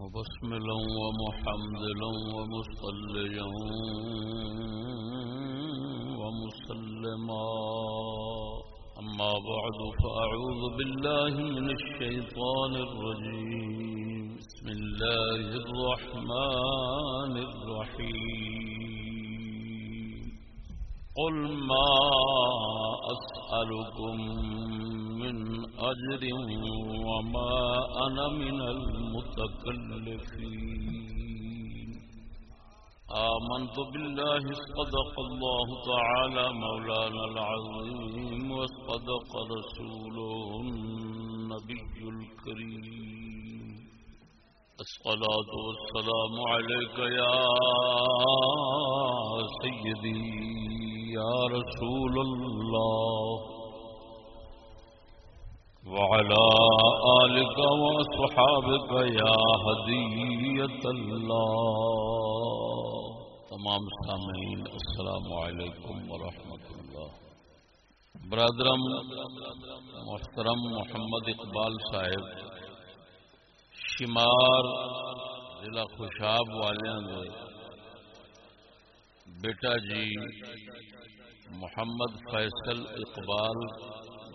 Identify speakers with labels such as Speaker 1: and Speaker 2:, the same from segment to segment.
Speaker 1: مبسملا ومحمدلا ومصليا ومسلما. أما بعد، فأعوذ بالله من الشيطان الرجيم. بسم الله الرحمن الرحيم. قل ما أسألكم من أجر وما أنا من المتكلفين. آمنت بالله صدق الله تعالى مولانا العظيم وصدق رسوله النبي الكريم. الصلاة والسلام عليك يا سيدي يا رسول الله. وعلى آلك وصحابك يا هدية الله. تمام سامعین، السلام علیکم ورحمۃ اللہ. برادرم، محترم محمد اقبال صاحب، شمار ضلع خوشاب والوں نے بیٹا جی محمد فیصل اقبال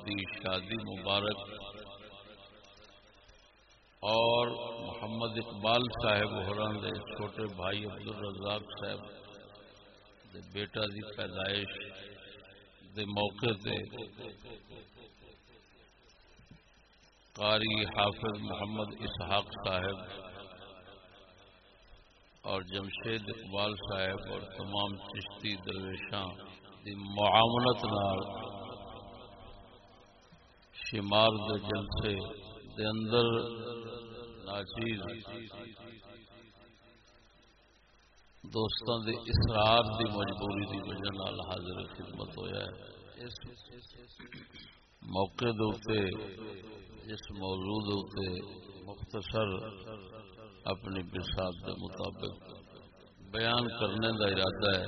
Speaker 1: دی شادی مبارک اور محمد اقبال صاحب ہوران دے چھوٹے بھائی عبد الرزاق صاحب دے بیٹا دی پیدائش دے موقع تے قاری حافظ محمد اسحاق صاحب اور جمشید اقبال صاحب اور تمام چشتی درویشاں دی معاونت نال شمار دے جلسے دے اندر ناچیز دوستان دے اسرار دی مجبوری دی وجہ نال حاضر خدمت ہویا ہے۔ اس موقع دوتے اس موضوع دوتے مختصر اپنی بساط کے مطابق بیان کرنے کا ارادہ ہے۔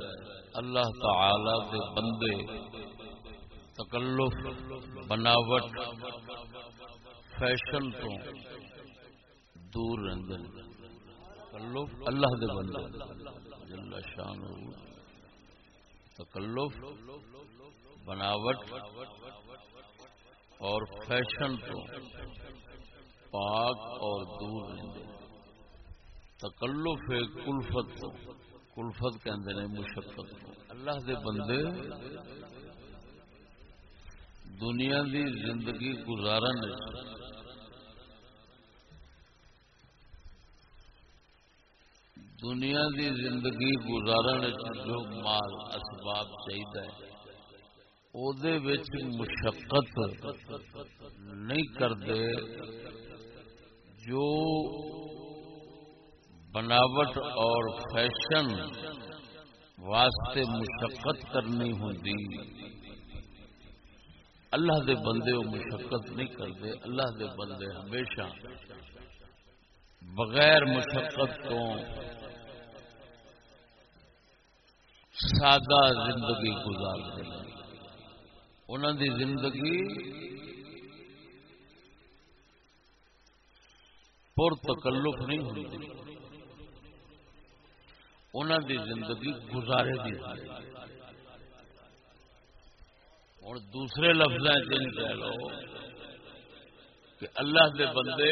Speaker 1: اللہ تعالی دے بندے تکلف، بناوٹ، فیشن تو دور رہتے تکلف اللہ دے بندے جل شان تکلف، بناوٹ اور فیشن تو پاک اور دور رہتے تکلف ہے کلفت تو کلفت کہندے نے، مشقت کو اللہ دے بندے دنیا دی زندگی گزارن دنیا دی زندگی گزارن جو مال اسباب چاہیے مشقت نہیں کرتے جو بناوٹ اور فیشن واسطے مشقت کرنی ہوتی اللہ دے بندے وہ مشقت نہیں کرتے، اللہ دے بندے ہمیشہ بغیر مشقت تو سادہ زندگی گزارتے ہیں۔ انہوں دی زندگی پر تکلف نہیں ہوتی انہوں دی زندگی گزارے دی ہوں دوسرے لفظ کہہ لو کہ اللہ دے بندے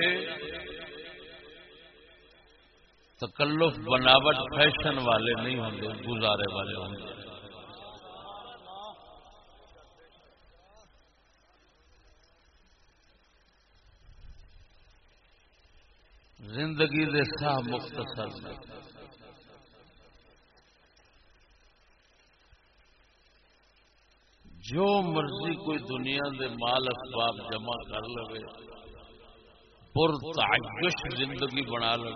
Speaker 1: تکلف، بناوٹ، فیشن والے نہیں ہوں گزارے والے ہوں زندگی دے ساہ مختصر جو مرضی کوئی دنیا دے مال اسباب جمع کر لو پر تعیش زندگی بنا لو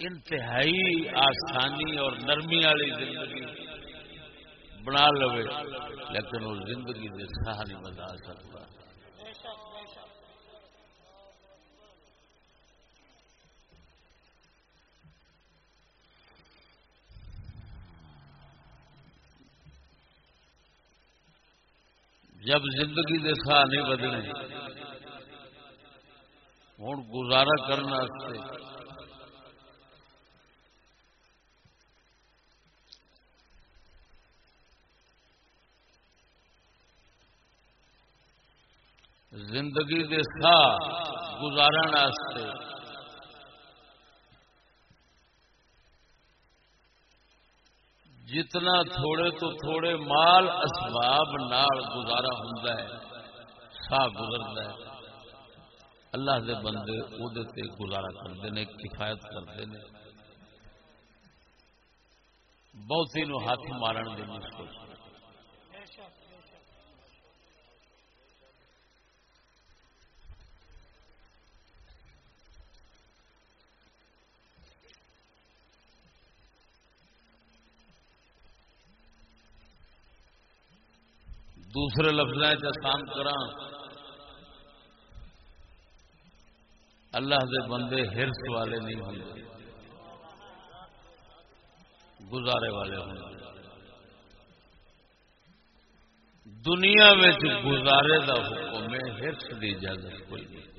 Speaker 1: انتہائی آسانی اور نرمی والی زندگی بنا لو لیکن وہ زندگی دے سہا نہیں بتا سکتا۔ جب زندگی دے ساہ نہیں بدلے۔ ہوں گزارا کرنے زندگی دے سا گزارن جتنا تھوڑے تو تھوڑے مال اسباب نال گزارا ہوں سا گزرتا ہے۔ اللہ دے بندے وہ گزارا کرتے ہیں کفایت کرتے ہیں بہتی نو ہاتھ مارن کی مشکل۔ دوسرے لفظ آسان کرا اللہ دے بندے ہرس والے نہیں ہوں۔ گزارے والے ہوں۔ دنیا میں گزارے کا حکم ہے، ہرس کی اجازت کوئی نہیں۔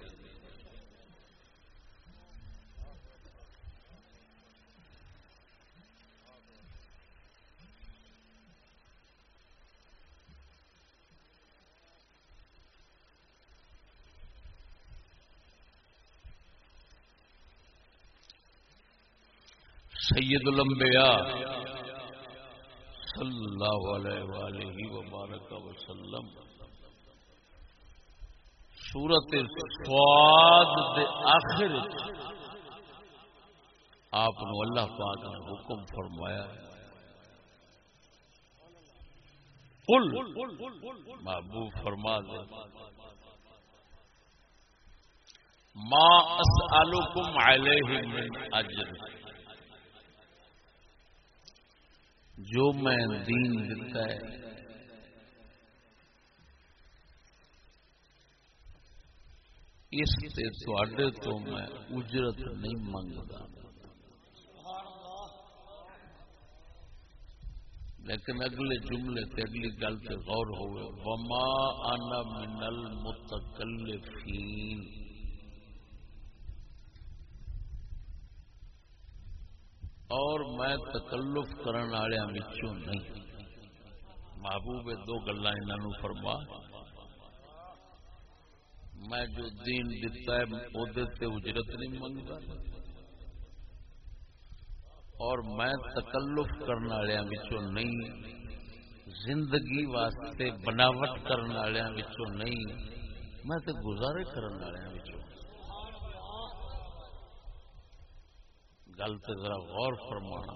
Speaker 1: سید الانبیاء صلی اللہ علیہ وآلہ وبارک وسلم. سورت سواد دے آخر آپ اللہ پاک نے حکم فرمایا قل محبوب فرما دے. ما اسألكم علیہ من اجر. جو میں دین دیتا ہے۔ اس سے تو میں اجرت نہیں منگتا لیکن اگلے جملے تے اگلی گل سے غور ہوئے۔ وما انا من المتکلفین اور میں تکلف کرن وچوں نہیں۔ محبوب دو گلا انہوں فرما۔ میں جو دین دتا ہے اجرت نہیں منگتا اور میں تکلف کرن کرنے وچوں نہیں۔ زندگی واسطے بناوٹ کرن کرنے وچوں نہیں۔ میں تو گزارے کرن کرنے وچوں گل تو ذرا غور فرمانا۔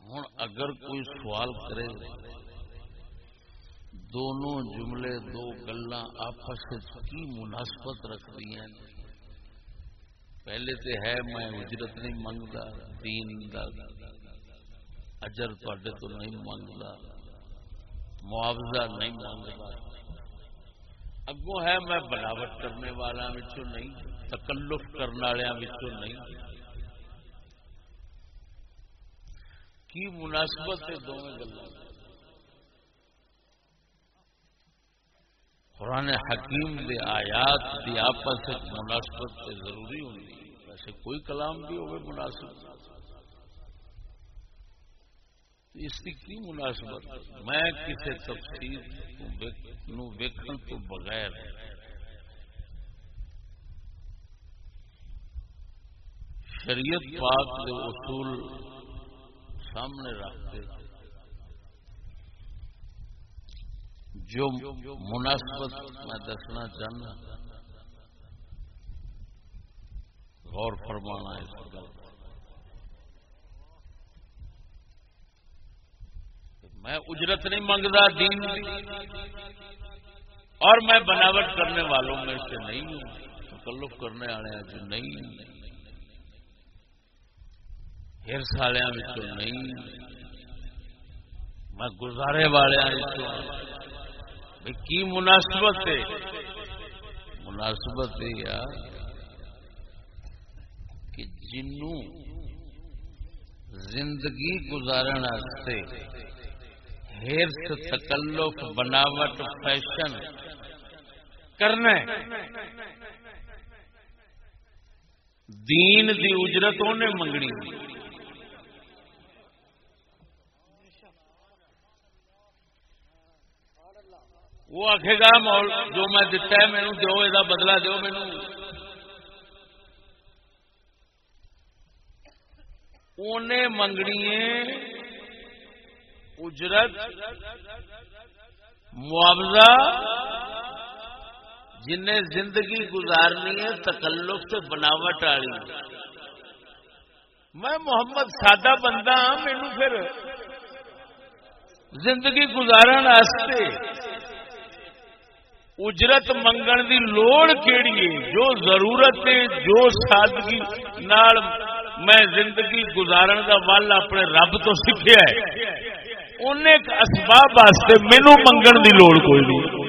Speaker 1: ہوں اگر کوئی سوال کرے، دونوں جملے، دو گلا آپس کی مناسبت رکھ ہیں؟ پہلے تو ہے میں اجرت نہیں منگتا دین اجر تے تو نہیں منگتا معاوضہ نہیں منگتا اگوں ہے میں بناوٹ کرنے والا نہیں، تکلف کرنے والوں نہیں۔ کی مناسبت ہے دونوں گلوں قرآن حکیم دے آیات دی آپس مناسبت ضروری ہوتی ویسے کوئی کلام بھی ہوگی مناسب۔ اس کی کی مناسبت؟ میں کسی تفصیل ویکن تو بغیر۔ شریعت پاک کے اصول سامنے رکھتے۔ جو مناسبت میں دسنا چاہنا، غور فرمانا اس گل۔ میں اجرت نہیں منگتا، دین اور میں بناوٹ کرنے والوں میں سے نہیں ہوں۔ تکلف کرنے والے جو نہیں۔ ہرس والوں نہیں۔ میں گزارے والے کی مناسبت ہے؟ مناسبت یہ کہ جنوں زندگی گزارنے ہرس تکلف، بناوٹ، فیشن کرنا دین دی اجرت انہیں منگنی۔ وہ آخے گا جو میں دتا ہے مینو دو یہ بدلا دو مینو انہیں منگنی اجرت، معاوضہ، جنہیں زندگی گزارنی ہے، تکلف سے بناوٹ والی۔ میں محمد سادہ بندہ ہاں مینو پھر زندگی گزارن اجرت منگن دی لوڑ کیڑی ہے؟ جو ضرورت ہے، جو سادگی نال میں زندگی گزارن دا ول اپنے رب تو سیکھا ہے۔ انہیں اسباب واسطے مینو منگن دی لوڑ کوئی نہیں۔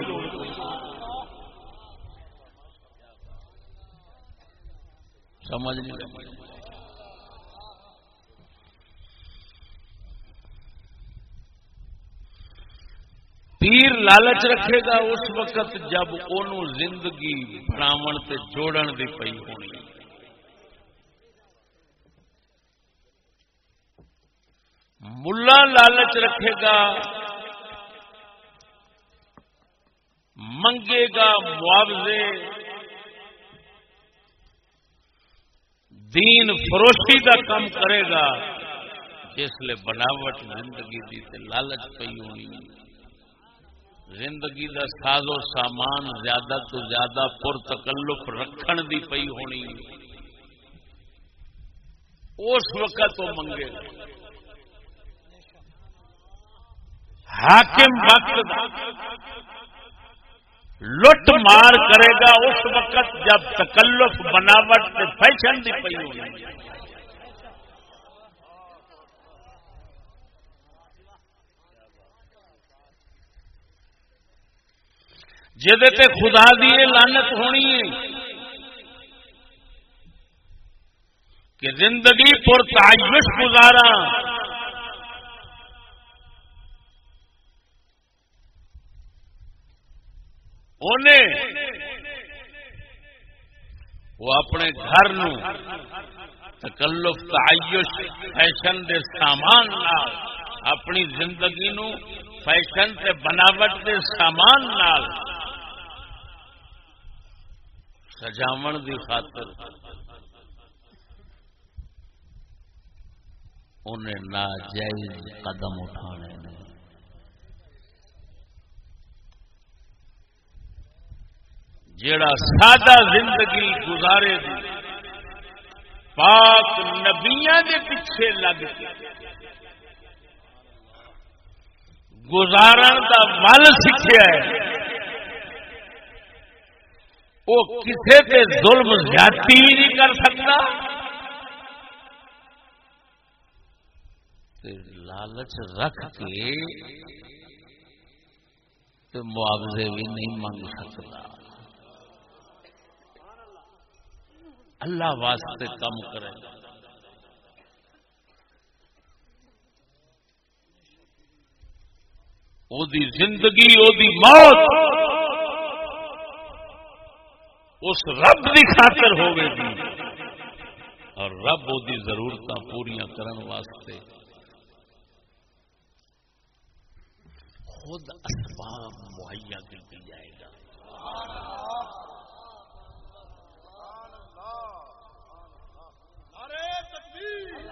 Speaker 1: سمجھ نہیں پیر لالچ رکھے گا اس وقت جب ان زندگی بناو تے جوڑن دی پئی ہونی۔ ملا لالچ رکھے گا، منگے گا معاوضے۔ دین فروشی کا کام کرے گا، جس لیے بناوٹ زندگی دی تے لالچ پی ہونی۔ زندگی دا ساز و سامان زیادہ تو زیادہ پر تکلف رکھن دی پئی ہونی۔ اس وقت وہ منگے۔ حاکم وقت لٹ مار کرے گا اس وقت جب تکلف بناوٹ فیشن دی پئی ہونی تے خدا دی لانت ہونی ہے کہ زندگی پر تعیش گزارا۔ وہ اپنے گھر نو تکلف، تعیش، فیشن دے سامان نال، اپنی زندگی نو فیشن سے بناوٹ دے سامان نال سجاو دی خاطر انہیں ناجائز قدم اٹھانے جیڑا سادہ زندگی گزارے دی، پاک نبیاں دے پیچھے لگ کے۔ گزارن دا ول سیکھا ہے۔ وہ کسی پہ ظلم زیادتی بھی نہیں کر سکتا۔ لالچ رکھ کے تو معاوضے بھی نہیں منگ سکتا۔ اللہ واسطے کم کرے۔ او دی زندگی، او دی موت۔ اس رب کی خاطر ہوگی اور رب وہ ضرورت پوریا کرن واسطے۔ خود اسباب مہیا کی جائے گا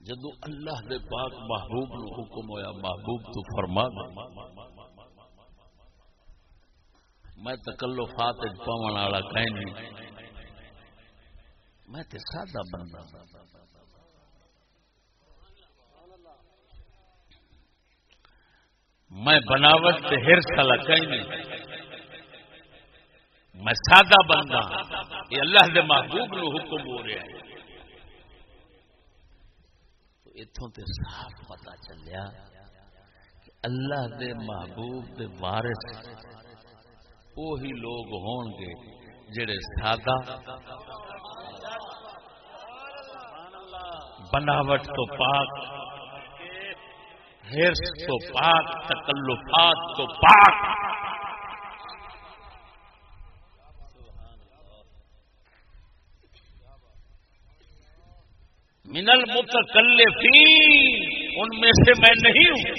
Speaker 1: جدو اللہ دے پاک محبوب نو حکم ہویا، محبوب تو فرما میں تکلفات پاون والا کہیں نہیں۔ میں تے سادہ بندہ۔ میں بناوٹ ہرس والا کہیں نہیں۔ میں سادہ بندہ۔ یہ اللہ دے محبوب نو حکم ہو رہا ہے۔ تو اتوں تے صاف پتا چلیا کہ اللہ دے محبوب دے وارث وہی لوگ ہون گے جڑے سادہ بناوٹ تو پاک ہرس تو پاک، تکلفات تو پاک۔ منل متکلفین، ان میں سے میں نہیں ہوں۔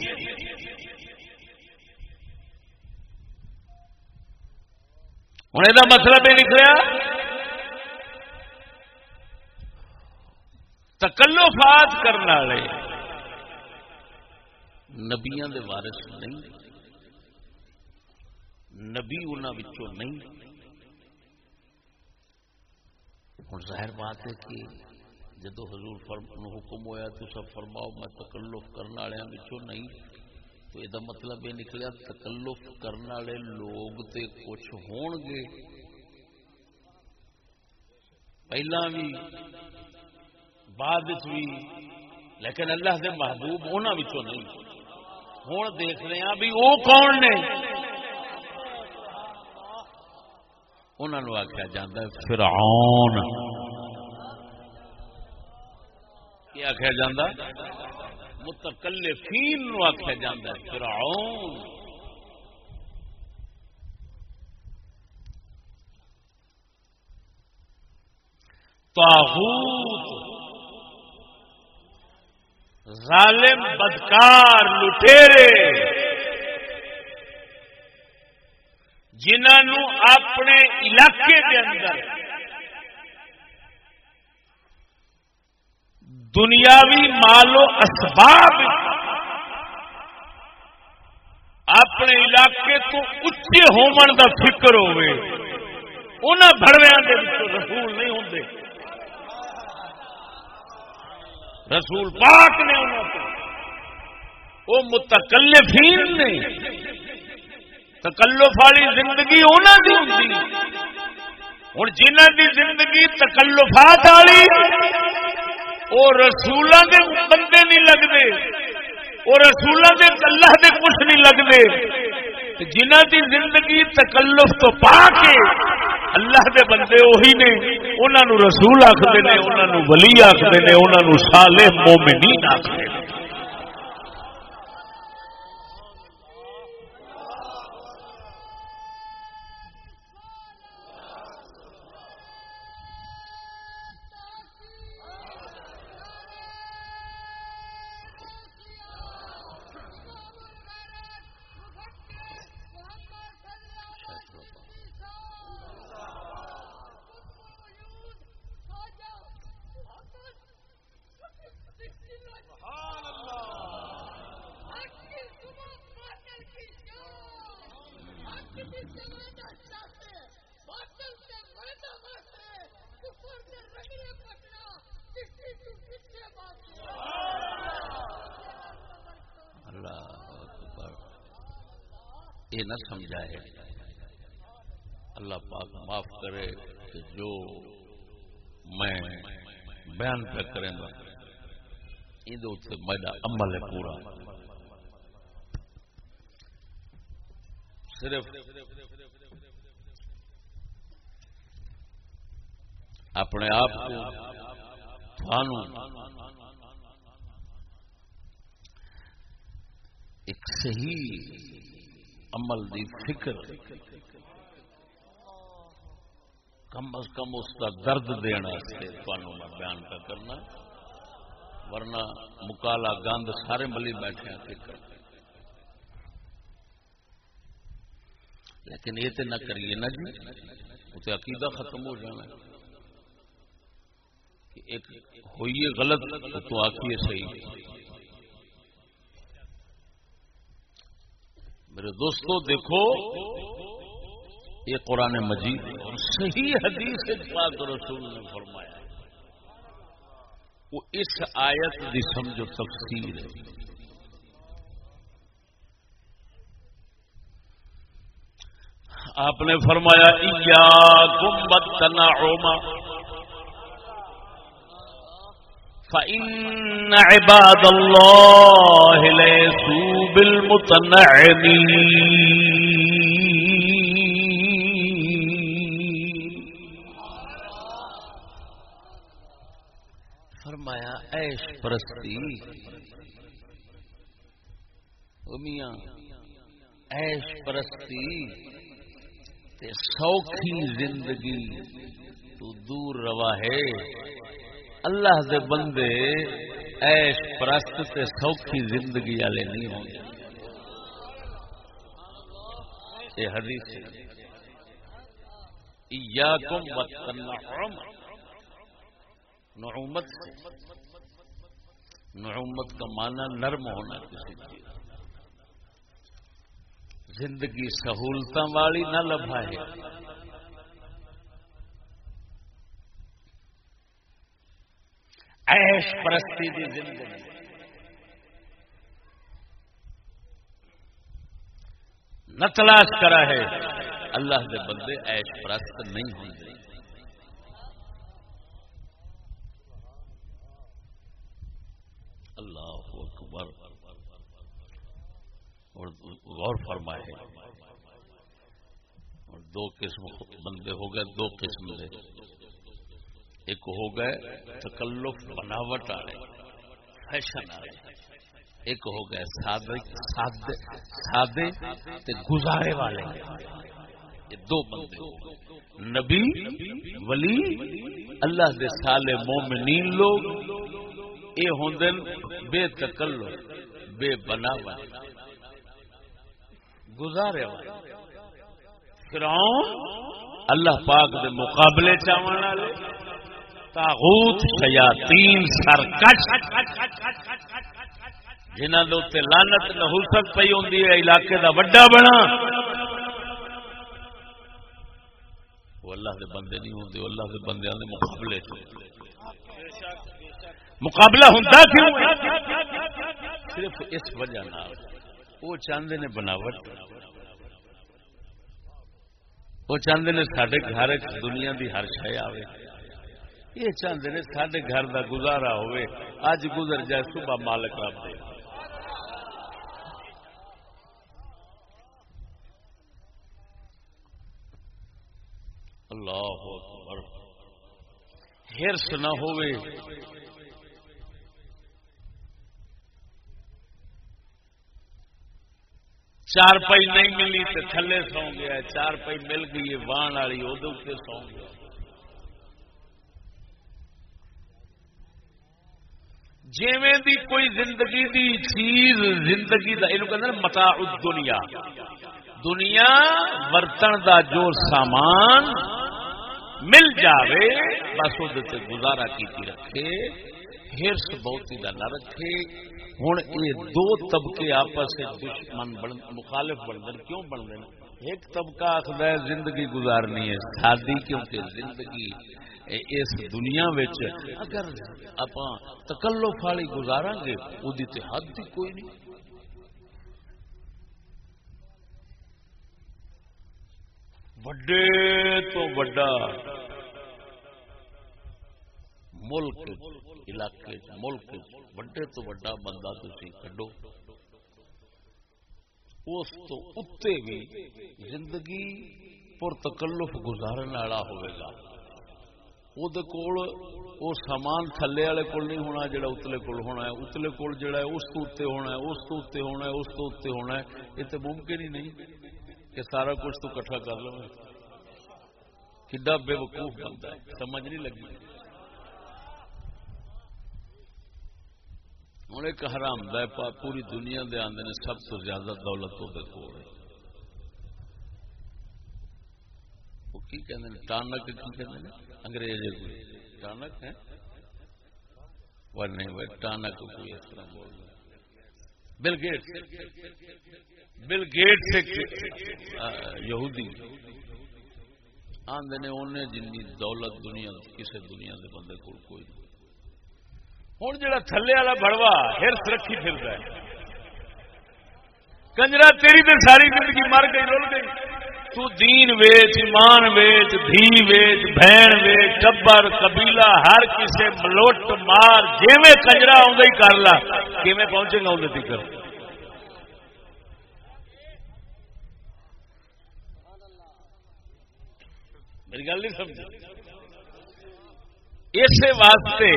Speaker 1: ہوں یہ مطلب یہ نکلا۔ تکلفات کرنے والے نبیا دے وارث نہیں، نبی انہوں نہیں۔ ہوں ظاہر بات ہے کہ جدو حضور فرم حکم ہویا تو سب فرماؤ میں تکلف کرنے والوں نہیں۔ تو یہ مطلب یہ نکلیا تکلف کرنے والے لوگ تے کچھ ہون گے۔ پہلا بھی بعد بھی لیکن اللہ کے محبوب انہوں نہیں۔ ہوں دیکھ رہے ہیں بھی وہ کون نے۔ انہوں آخیا جا فرعون۔ کیا آخیا جا متکلفین نو آخیا جا فرعون۔ تاغوت ظالم، بدکار لٹےرے جنہوں اپنے علاقے کے اندر دنیاوی مالو اسباب اپنے علاقے تو اچے ہومن کا فکر ہوئے انہوں بڑویا رسول نہیں ہوں رسول پاک نے انہوں کو وہ متکلفین نے۔ تکلف والی زندگی انہوں کی ہوتی ہوں جنہ کی زندگی تکلفات والی وہ رسولوں کے بندے نہیں لگتے وہ رسولوں کے اللہ کے کچھ نہیں لگتے۔ جنہ کی زندگی تکلف تو پا کے اللہ دے بندے وہی نے انہوں رسول آخر نے انہوں ولی آخر نے انہوں سالے مومنین آخر یہ میرا عمل ہے پورا صرف اپنے آپ کو ایک صحیح عمل دی فکر کم از کم اس کا درد دینا میں بیان کا کرنا ورنہ مکالا گند سارے ملی بیٹھے ہیں لیکن یہ تو نہ کریے نا جی اسے عقیدہ ختم ہو جانا کہ ایک ہوئیے غلط، تو آخیے صحیح۔ میرے دوستو، دیکھو، یہ قرآن مجید اور صحیح حدیث پاک رسول نے فرمایا۔ وہ اس آیت دی سمجھو تفصیل ہے۔ آپ نے فرمایا ایا گمبت تنعما فإن عباد الله ليسوا بالمتنعمين۔ فرمایا عیش پرستی میاں، عیش پرستی تے سوکھی زندگی تو دور روا ہے۔ اللہ دے بندے ایش پرست تے سوکھی زندگی والے نہیں ہوں گے۔ یہ حدیث ایاکم والتنعم نعومت سے۔ نعومت کا معنی نرم ہونا کسی چیز زندگی سہولتوں والی نہ لبھائے۔ ایش پرستی دی زندگی۔ نہ تلاش کرا ہے۔ اللہ دے بندے ایش پرست نہیں ہوں گے اللہ اکبر۔ اور غور فرمائے۔ اور دو قسم بندے ہو گئے، دو قسم دے۔ ایک ہو گئے، تکلف، بناوٹ والے، فیشن والے۔ ایک ہو گئے، سادے سادے سادے تے گزارے والے۔ یہ دو بندے نبی، ولی، اللہ دے سالے مومنین لوگ۔ یہ ہوں بے تکلف، بے بناوٹ گزارے فرعون اللہ پاک دے مقابلے چاون والے تاغوت شیاطین، سرکش، جنہاں دے اوتے لعنت نحوست پئی ہوندی ہے، علاقے دا وڈا بنا۔ وہ اللہ دے بندے نہیں ہوندے اللہ دے بندیاں دے مقابلے چ مقابلہ ہوندا کیوں؟ صرف اس وجہ وہ چاہتے نے بناوٹ۔ وہ چاہتے نے سڈے گھر دنیا دی ہر شہ آئے یہ چاہتے نے سڈے گھر دا گزارا ہوئے اج گزر جائے صبح مالک رب دے۔ اللہ اکبر۔ ہرس نہ ہوئے چار پائی نہیں ملی تو تھلے سو گیا چار پائی مل گئی وان والی وہ سو گیا جیویں دی کوئی زندگی دی چیز، زندگی دا یہ کہ متا دنیا دنیا ورتن دا جو سامان مل جاوے، بس وہ گزارا کی رکھے۔ ہرس بہتی کا نہ رکھے۔ ہوں یہ دو طبقے آپس دشمن مخالف بن کیوں بن گئے ایک طبقہ آخر زندگی گزارنی ہے۔ سادی، کیونکہ زندگی اس دنیا اگر آپ تکلف والی گزارا گے وہ حد بھی کوئی نہیں۔ وڈے تو وڈا ملک علاقے، ملک وڈے تو وڈا بندہ تھی کڈو۔ اس تو اتنے بھی زندگی پر تکلف گزارن والا ہوئے گا۔ وہ سامان تھلے والے کول نہیں ہونا جڑا اتلے کول ہونا ہے۔ اتلے کول جڑا ہے اس تو اتنے ہونا ہے، اس تو اتنے ہونا ہے، اس تو اتنے ہونا ہے۔ یہ تو ممکن ہی نہیں کہ سارا کچھ تو کٹھا کر لو۔ کڈا بے وقوف بنتا ہے، سمجھ نہیں لگی۔ ہوں ایک حرام دہ پوری دنیا دے آدھے نے سب تو زیادہ دولت وہ کی کہتے ہیں ٹانک کی کہتے ہیں انگریز ٹانک ہے؟ وہ نہیں، وہ ٹانک کوئی اس طرح بول رہا بل گیٹ بل گیٹ سے یہودی۔ آدھے نے انہیں جن دولت دنیا کسی دنیا کے بندے کو کوئی نہیں۔ ہوں جا تھلے والا بڑوا ہرس رکھی پھر کنجرا، تیری تو ساری زندگی مر گئی، رول گئی۔ تو دین ویچ، ایمان ویچ، دھی ویچ، بہن ویچ، ٹبر، قبیلہ، ہر کسی ملوٹ مار، جیویں کجرا آدھا ہی کر لا، کیویں پہنچے گا اندر تک میری گل نہیں سمجھ اس واسطے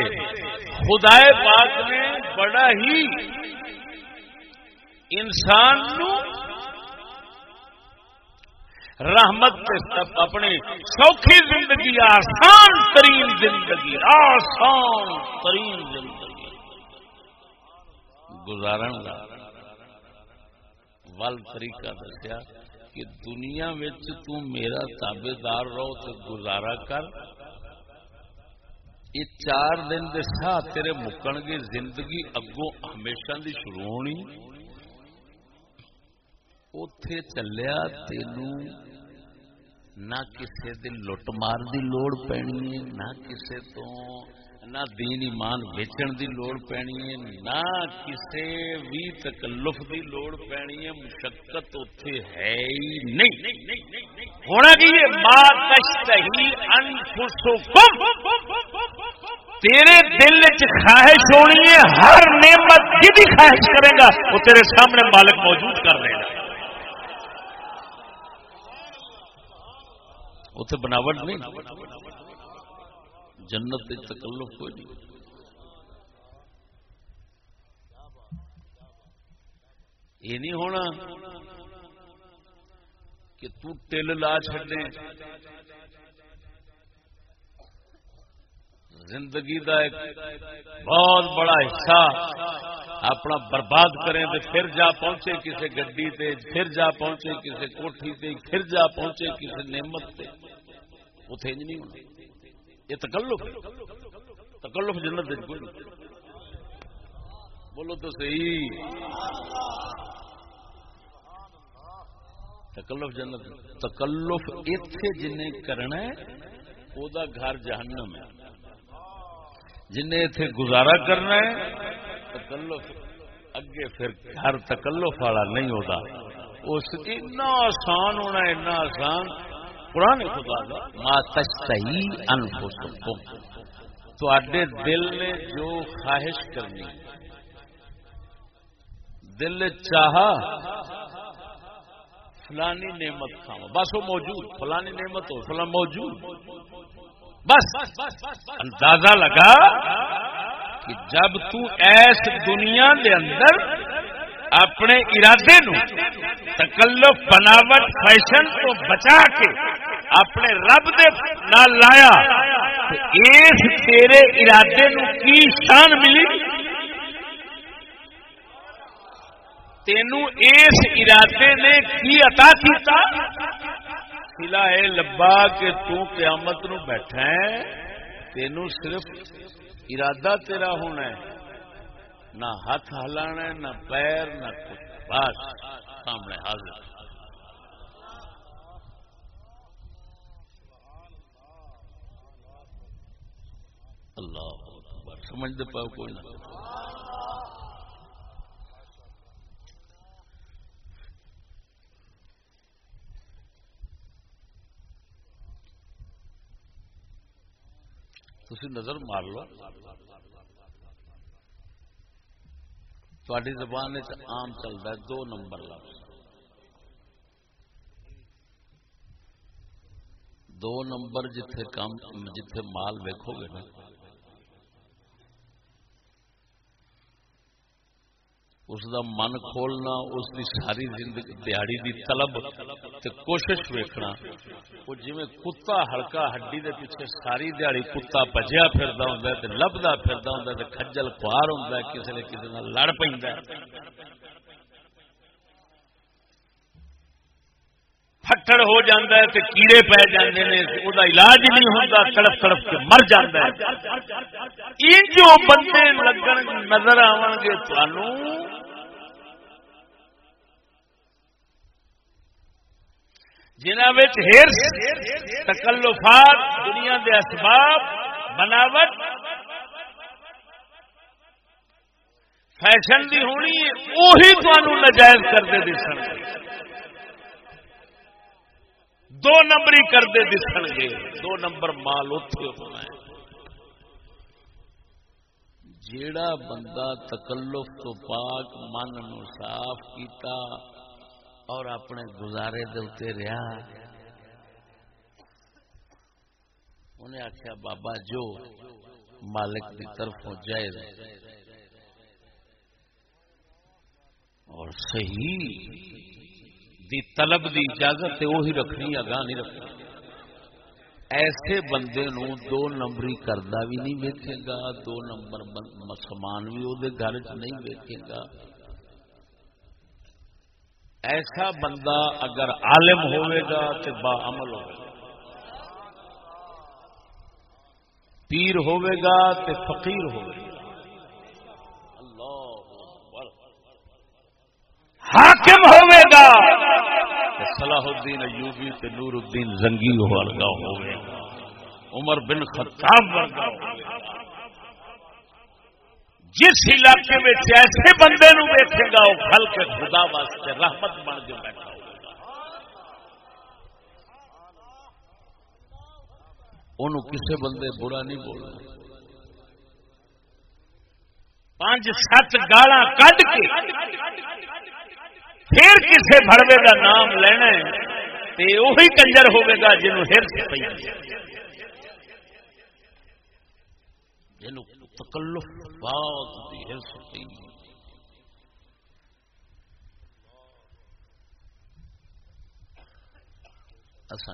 Speaker 1: خدا پاک نے بڑا ہی انسان نو رحمت اپنی سوکھی زندگی، آسان ترین زندگی، آسان ترین زندگی گزارن کا ول طریقہ دسیا کہ دنیا میرا تابے دار رہو تو گزارا کر۔ یہ چار دن دے سا تیرے مکن گے زندگی اگوں ہمیشہ دی شروع ہونی۔ اتے چلیا تینوں نہ کسی دن لٹ مار دی لوڑ پینی، نہ کسی تو نہ دین ایمان ویچن دی لوڑ پینی ہے، نہ کسی بھی تکلف دی لوڑ پینی ہے، مشقت اتے ہے ہی نہیں۔ ہونا کی ماں تشتہی انفسکم۔ تیرے دل چ خواہش ہونی ہے، ہر نعمت جدی خواہش کرے گا، وہ تیرے سامنے مالک موجود کر دے گا۔ اتنے بناوٹ نہیں۔ جنت تکلف کوئی نہیں۔ یہ نہیں ہونا کہ تو لا چڈے زندگی دا ایک بہت بڑا حصہ اپنا برباد کریں تو پھر جا پہنچے کسی گڈی تے، پھر جا پہنچے کسی کوٹھی تے، پھر جا پہنچے کسی نعمت تے۔ اتنے نہیں ہونا۔ یہ تکلف تکلف جنت کوئی بولو تو صحیح۔ تکلف جنت تکلف اتے جن کرنا وہ گھر جہنم ہے۔ جن اتے گزارا کرنا ہے، تکلف اگے پھر گھر تکلف والا نہیں ہوتا۔ اس آسان ہونا اتنا آسان۔ قرآن خدا ما تشتہی انفسکم۔ دل نے جو خواہش کرنی دل چاہا فلانی نعمت کھاؤ بس وہ موجود فلانی نعمت ہو فلاں موجود۔ بس اندازہ لگا کہ جب تو ایس دنیا دے اندر اپنے ارادے نو تکلف، بناوٹ، فیشن کو بچا کے اپنے رب دے نال لایا اس تیرے ارادے نو کی شان ملی؟ تینو اس ارادے نے کی عطا کیتا؟ سلا ہے لبا کہ تو قیامت نو بیٹھا ہے، تینو صرف ارادہ تیرا ہونا ہے۔ نہ ہاتھ ہلانا نہ پیر، نہ کچھ۔ بس، سامنے حاضر۔ اللہ سمجھتے پاؤ کوئی نہ۔ تھی نظر مار لو۔ تھوڑی زبان عام چلتا ہے، دو نمبر لفظ۔ دو نمبر جتھے کام جتھے مال ویکو گے نا اس دا من کھولنا اس دی ساری زندگی دیہڑی دی طلب تے کوشش ویکھنا او جویں کتا ہلکا ہڈی دے پیچھے ساری دیہڑی کتا بجیا پھردا ہوندا ہے تے لبدا پھردا ہوندا ہے تے کھجل خوار ہوندا ہے کسے نے کسے نال لڑ پیندا ہے پھٹڑ ہو جاندہ ہے تے کیڑے پہ جاندے نے او دا علاج نہیں ہوندا، تڑپ تڑپ کے مر جاندا ہے۔ ان جو بندے لگن نظر آون گے تانوں جنہ تکلفات، دنیا دے اسباب، بناوٹ، فیشن دی ہونی ہے وہی تمہوں نجائز کرتے دس دو نمبری کرتے دسن گے۔ دو نمبر مال اتے ہونا ہے۔ جیڑا بندہ تکلف تو پاک من نو صاف کیتا اور اپنے گزارے دے رہا انہیں آخیا بابا جو مالک کی طرف جائے اور صحیح دی طلب دی اجازت وہی رکھنی اگاں نہیں رکھنی؟ ایسے بندے نو دو نمبری کردہ بھی نہیں ویکے گا، دو نمبر سامان بھی وہ گھر چ نہیں ویکے گا۔ ایسا بندہ اگر عالم ہوئے گا تو با عمل ہوئے گا۔ پیر ہوئے گا تو فقیر ہوئے گا۔ حاکم ہوئے صلاح الدین ایوبی تے نور الدین زنگی ورگا ہوئے۔ گا عمر بن خطاب ورگا ہوئے۔ گا جس علاقے میں ایسے بندے نو دیکھے گا وہ کھل کے خدا واسطے رحمت بن کے بیٹھا ان کسے بندے برا نہیں بولنا۔ پانچ سات گالا کڈ کے پھر کسی بڑوے کا نام لینا وہی کنجر ہوگا جنوب ہرس پی جن تکلف بات پی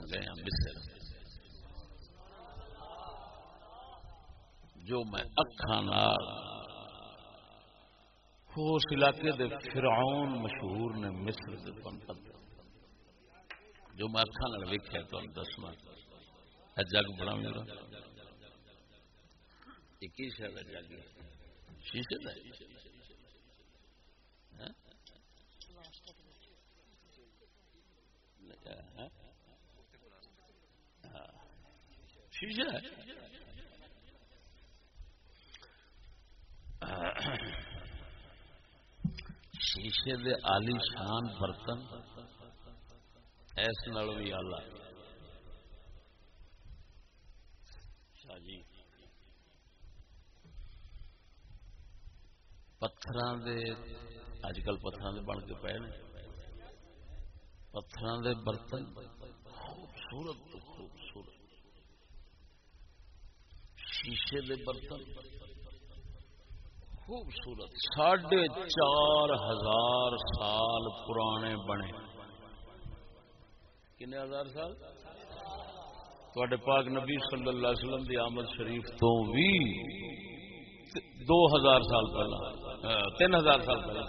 Speaker 1: گئے ہاں جو میں اکھان اس علاقے دے فرعون مشہور نے مصر دے جو میں اکھا اکھان ویکیا تو دسنا جگ بڑا میرا۔ ایک ہی شہر جگ؟ شیشے کا ہاں؟ ہاں؟ شیشہ شیشے دے آلی شان برتن، ایس نال بھی آلہ۔ جی پتھر اج کل پتھر بن کے پے پتھر دے برتن خوبصورت خوبصورت۔ شیشے دے برتن خوبصورت، ساڑھے چار ہزار سال پرانے بنے۔ کنے ہزار سال؟ تھوڑے پاک نبی صلی اللہ علیہ وسلم دی آمد شریف تو بھی دو ہزار سال پہلا۔ تین ہزار سال پہلا۔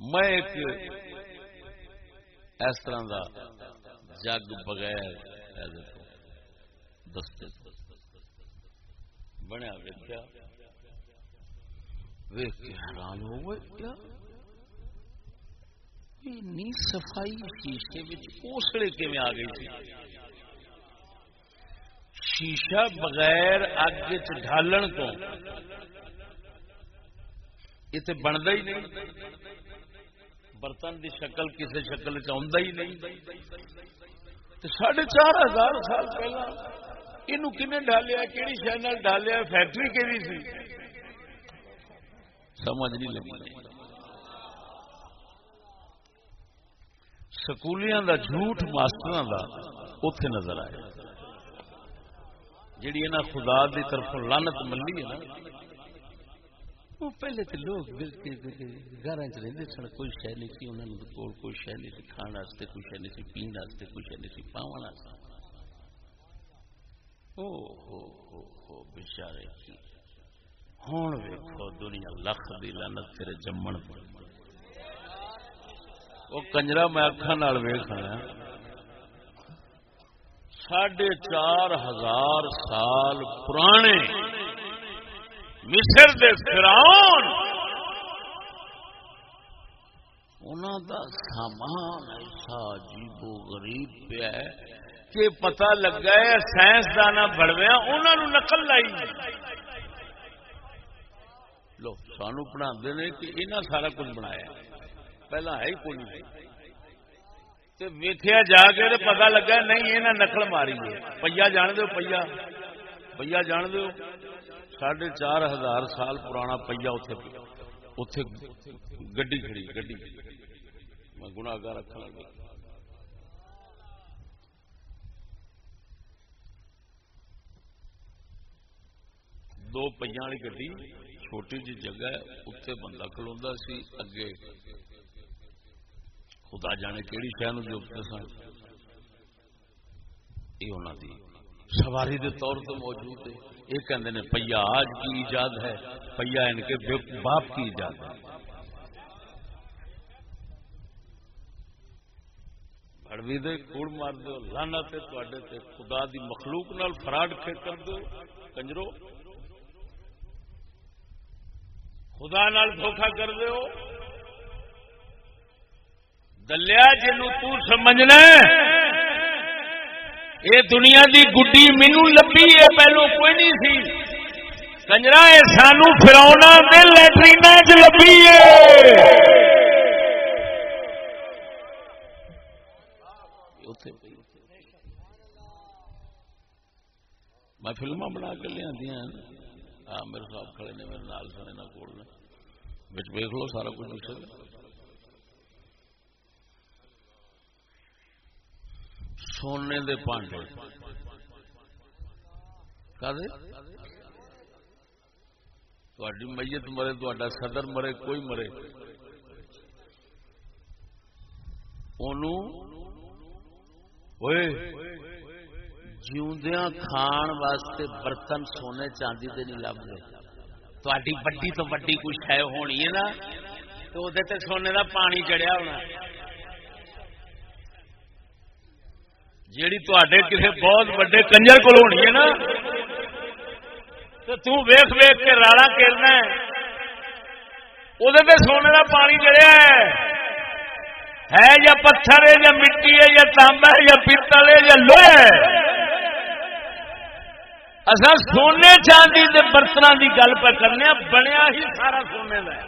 Speaker 1: میں ایک اس طرح دا جگ بغیر دستے بنیا ویکیا ویک کے حیران ہو گئے، کیا؟ صفائی شیشے اوسڑے کیون آ گئی تھی؟ شیشہ بغیر اگ ڈالن تو اتنے بنتا ہی نہیں۔ برتن کی شکل کسی شکل چاہتا ہی نہیں۔ ساڑھے چار ہزار سال پہلا یہ کن ڈالیا کہڑی شہر ڈالیا فیکٹری کہ سی سمجھ نہیں لگی سکولیاں دا جھوٹ ماسٹر دا اتے نظر آیا جیڑی انہیں خدا دی طرف لانت ملی ہے نا وہ پہلے تو لوگ گھر چلے سن کوئی شہ نہیں سی انہوں نے کول کوئی شہ نہیں سی کھان واسطے کوئی شہ نہیں سی پین واسطے کوئی شہ نہیں سی پاؤن او ہو ہو ہو پاون بچارے ہوں ویکو دنیا لکھ دی لانت تیرے جمن پر وہ کنجرا میں اکھان ویخ ساڑھے چار ہزار سال پرانے مصر دے فرعون. انہوں دا سامان ایسا عجیب و غریب پہ ہے کہ پتہ لگا ہے سائنسدان بڑویا انہوں نے نقل لائی۔ لو، سانو پڑھا نے کہ انہیں سارا کچھ بنایا پہلا ہے ہی کوئی نہیں۔ ویخیا جا کے پتا لگا نہیں یہ نقل ماری ہے۔ پہیا جان دو پہیا۔ پہیا جان دو ساڑھے چار ہزار سال پرانا پہیا اتے گڈی کھڑی گڈی میں گناگار رکھا لگا۔ دو پہیا والی گڈی چھوٹی جی جگہ اتنے بندہ کلوا سی اگے۔ خدا جانے کہڑی شہر جو سن یہ سواری دے طور تو موجود ہے۔ یہ کہتے ہیں پہیا آج کی ایجاد ہے پہیا ان کے باپ کی ایجاد ہے۔ بڑوی دے کوڑ مار دو، لانا تے تے خدا دی مخلوق نال فراڈ کر دو۔ کنجرو، خدا نال دھوکھا کر دو دلیا جنو تمجنا یہ دنیا دی گڈی مینو لبھی ہے، پہلو کوئی نہیں سی۔ کنجرا، یہ سانو فراؤنا لٹرین چ لبھی ہے۔ میں فلما بنا کے لیا میرے صاحب کھڑے نے میرے نال سنے نہ کول نے بچ ویک لو، سارا کچھ سونے دے پانڈے۔ میت مرے تا صدر مرے، کوئی مرے۔ جیوندیاں کھان واسطے برتن سونے چاندی دے نہیں لب رہے تھی وڈی تو وڈی کوئی شہ ہونی ہے نا، تو وہ سونے دا پانی چڑھیا ہونا۔ جیڑی تے کسی بہت وڈے کنجر کو ہونی ہے نا تو تیخ ویخ کے راڑا کھیلنا وہ سونے کا پانی چڑھیا ہے۔ ہے یا پتھر ہے یا مٹی ہے یا تانبا ہے یا پیتل ہے یا لوہ ہے۔ اصا سونے چاندی کے برتن کی گل پہ کرنے بنیا ہی سارا سونے کا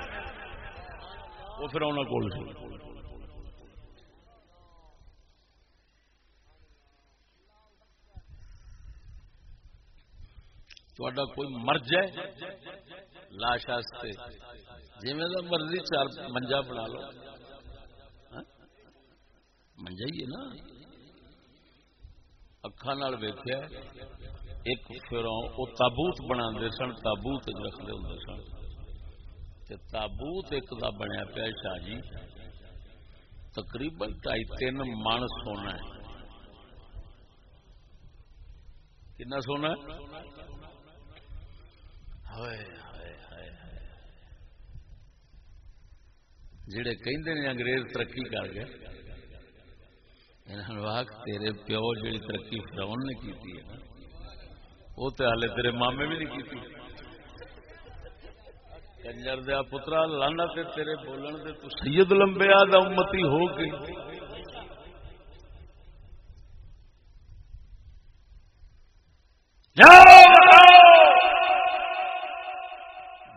Speaker 1: وہ پھر انہوں کو تا کوئی مرج ہے؟ لاش جی مرضی چار منجا بنا لو۔ ہاں؟ منجا ہی ہے نا۔ اکھان ویخیا ایک پھر وہ تابوت بنا سن، تابوت رکھتے ہوں سن۔ تابوت ایک کا بنیا پیا شاہ جی۔ تقریباً ٹائی تین من سونا ہے۔ کنا سونا جڑے کہندے نے انگریز ترقی کر گئے واق تیرے پیو جی ترقی فراؤن نے کی ہے وہ تو ہالے تیرے مامے بھی نہیں کی کنجر دیا پترا لانا تے تیرے بولن دے تو سید لمبیا دا امتی ہو گئی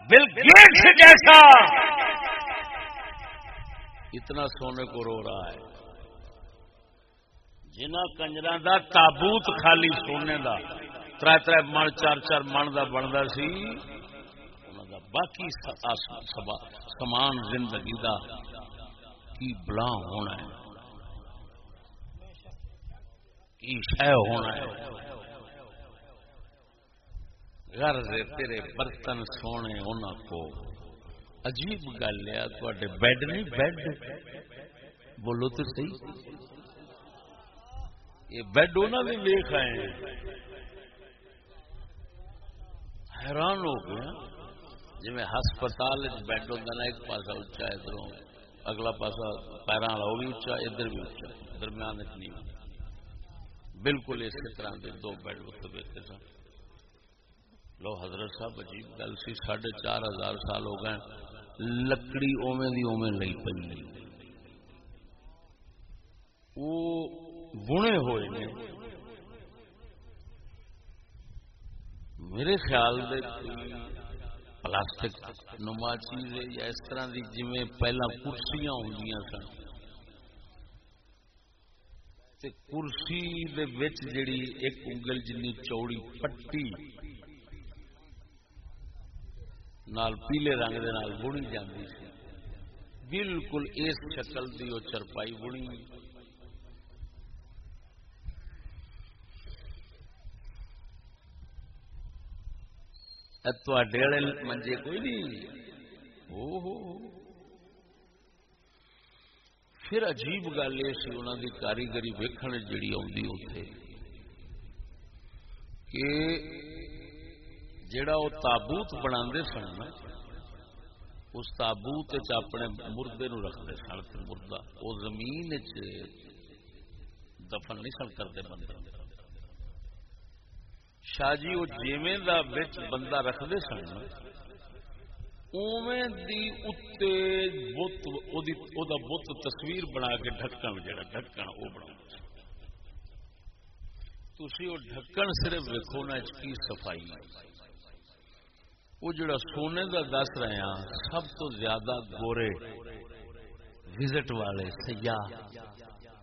Speaker 1: بل گیٹس جیسا۔ اتنا سونے کو رو رہا ہے۔ جنہ کنجر دا تابوت خالی سونے دا تر تر من، چار چار من دا بنتا سی دا باقی سمان زندگی دا کی بلا ہونا ہے۔ کی شہ ہونا ہے۔ غرض تیرے برتن سونے انہوں کو۔ عجیب گل ہے تے بیڈ نہیں بیڈ بولو تو صحیح۔ یہ بیڈ انہوں نے ویخ آئے ہیں۔ حیران ہو گیا جی میں ہسپتال بیڈ ہوتا نا، ایک پاسا اچا ادھر، اگلا پاسا پیروں والا وہ بھی اچا ادھر بھی اچا درمیان نہیں۔ بالکل اسی طرح کے دو بیڈ اتنے ویکتے سن۔ لو حضرت صاحب عجیب گل سی، ساڑھے چار ہزار سال ہو گئے، لکڑی اوے دی اوے لئی پی وہ بنے ہوئے نے۔ میرے خیال دے پلاسٹک نما چیز یا اس طرح کی جی پہلا کرسیاں ہوں سن۔ کرسی جڑی ایک انگل جنی چوڑی پٹی نال پیلے رنگ دے نال بنی جاتی سی۔ بالکل اس شکل کی وہ چرپائی بنی والے منجے کوئی نہیں۔ پھر عجیب گل یہ سی انہوں کی کاریگری ویکن جیڑی آتے کہ جڑا وہ تابوت بنا سن اس تابوت اپنے مردے نو رکھتے سن مردہ وہ زمین دفن نہیں سن کرتے بندے۔ شاہ جی وہ جیویں دا بچ بندہ رکھتے سن بت تصویر بنا کے ڈھکن جڑا ڈھکن وہ بنا تھی وہ ڈھکن صرف ویکو نا کی صفائی۔ وہ جڑا سونے دا دس رہے ہیں، سب تو زیادہ گورے وزٹ والے سیاح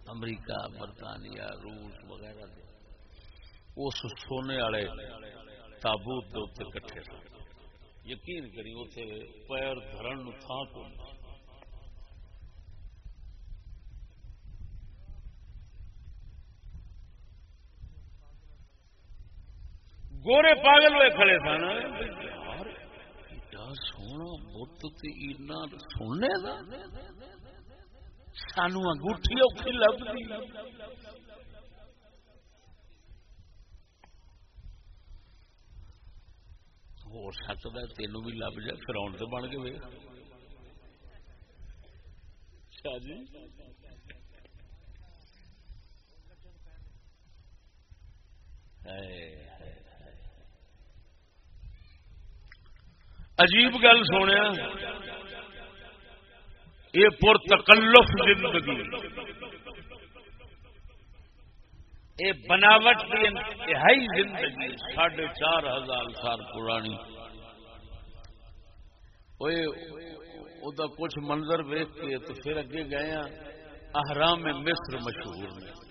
Speaker 1: امریکہ، برطانیہ، روس وغیرہ دے۔ اس سونے والے تابوت کے اتنے کٹھے یقین کری اتنے پیر دھرن تھان کو گورے پاگل ہوئے کھڑے سن۔ سونا بت سننے سانو انگوٹھی اوکھی لگتی ہو سکتا ہے تینوں بھی لب جائے فراؤن تو بن کے جی عجیب گل سونے یہ پرتکلف زندگی۔ یہ بناوٹ کی انتہائی زندگی۔ ساڑھے چار ہزار سال پرانی۔ کچھ منظر ویک کے تو پھر اگے گئے ہیں احرام مصر مشہور نے۔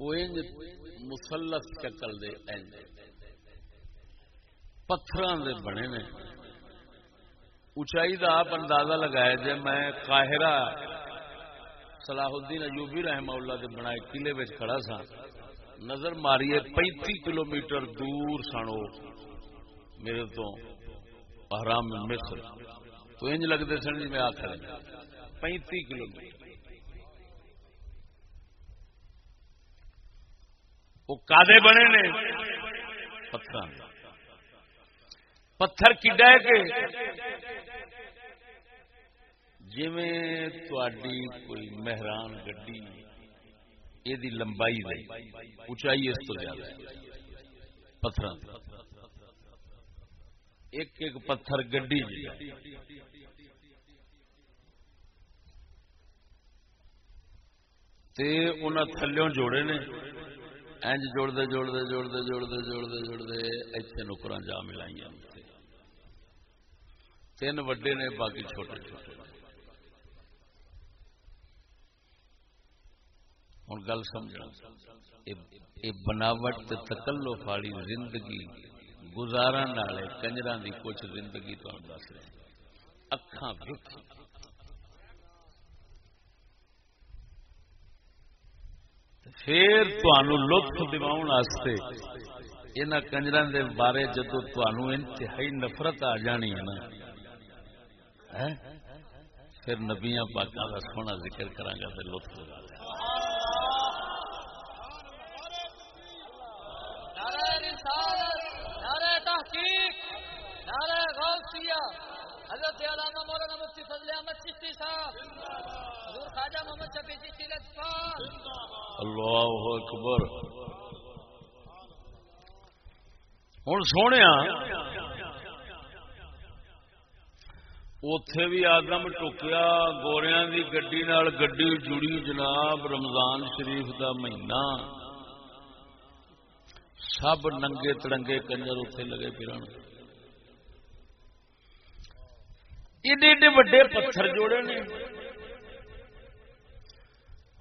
Speaker 1: وہ مسلط چکل دے پتھر بنے نے۔ اچائی کا آپ اندازہ لگایا جی میں قاہرہ صلاح الدین ایوبی رحمہ اللہ کے بنائے قلعے میں کھڑا سا۔ نظر ماریے پینتی کلو میٹر دور سنو میرے تو احرام مصر۔ تو انج لگتے سن جی میں آ آخر جی۔ پینتی کلو میٹر وہ کادے بنے نے۔ پتھر پتھر کی ڈہ کے۔ جی کوئی مہران گڈی یہ لمبائی دے اچائی اس کو زیادہ پتھر ایک ایک پتھر گڈی جی۔ تھلوں جوڑے نے۔ اج جوڑتے جوڑتے جوڑتے جوڑتے جوڑتے جوڑتے اتنے نکر جا ملائی تین وڈے نے باقی چھوٹے چھوٹے ہوں گل سمجھنا یہ بناوٹ تکلو والی زندگی گزارن والے کنجر کی کچھ زندگی تمہیں دس رہے اکھان پھر لطف دے ان کنجر دے بارے جدو انتہائی نفرت آ جانی ہے نا پھر نبیاں پاکوں کا سونا ذکر کرا گا لطف لگا ہوں سونے اتے بھی آدم ٹوکیا گوریا کی گڈی گڈی جڑی جناب رمضان شریف دا مہینہ سب ننگے تڑنگے کنجر اتنے لگے پھرن ایڈے ایڈے وڈے پتھر جوڑے نے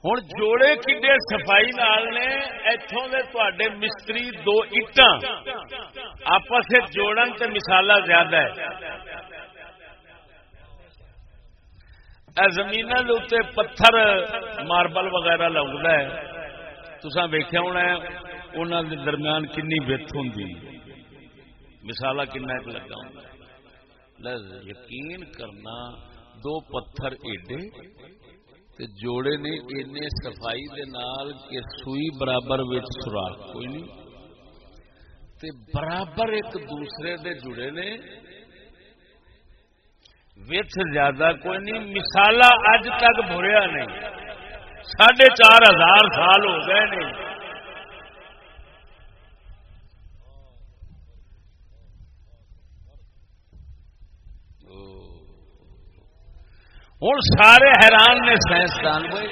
Speaker 1: ہوں جوڑے کڈے صفائی نال نے اتوں کے مستری دو اٹان آپس جوڑن تے مثالا زیادہ ہے زمین پتھر ماربل وغیرہ لگتا ہے تسا ویخیا ہونا انہوں کے درمیان کنی بت ہوں مثالا کن لگا ہوں یقین کرنا دو پتھر ایڈے تے جوڑے نے اینے صفائی دے نال کہ سوئی برابر وچ سوراخ، کوئی نہیں۔ تے برابر ایک دوسرے دے جڑے نے وچ زیادہ کوئی نہیں، مثالا اج تک بھریا نہیں۔ ساڑھے چار ہزار سال ہو گئے نہیں ہوں سارے حیران نے سائنسدان بھائی،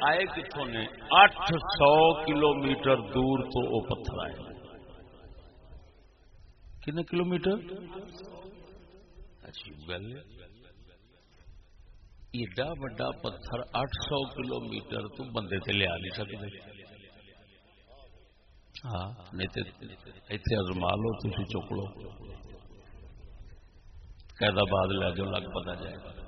Speaker 1: آئے کتوں نے؟ اٹھ سو کلو میٹر دور تو وہ پتھر آئے۔ کنے کلو میٹر گل ایڈا وا پتھر اٹھ سو کلو میٹر تو بندے سے لیا نہیں سکتے۔ ہاں نہیں تو اتنے ازما لو تھی چک لو۔ قید آباد لے جاؤ، لگ پتا جائے۔ گا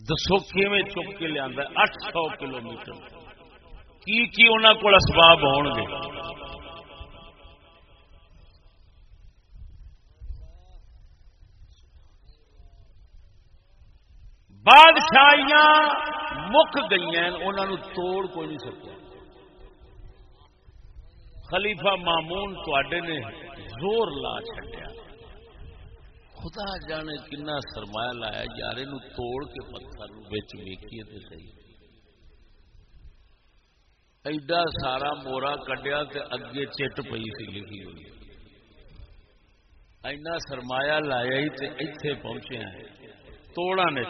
Speaker 1: دسو کیویں چک کے لیا اٹھ سو کلو میٹر کی کی انہوں کو اسباب ہون گے؟ بادشاہیاں مک گئی انہوں توڑ کوئی نہیں سکتا خلیفہ مامون تے نے زور لا چڈیا خدا جانے کنا سرمایہ لایا یار توڑ کے پتھر ویکھیے تو صحیح۔ ایڈا سارا مورا کڈیا اگے چٹ پی سی لکھی ہوئی۔ اینا سرمایہ لایا ہی تے ایتھے پہنچے ہیں۔ توڑا نے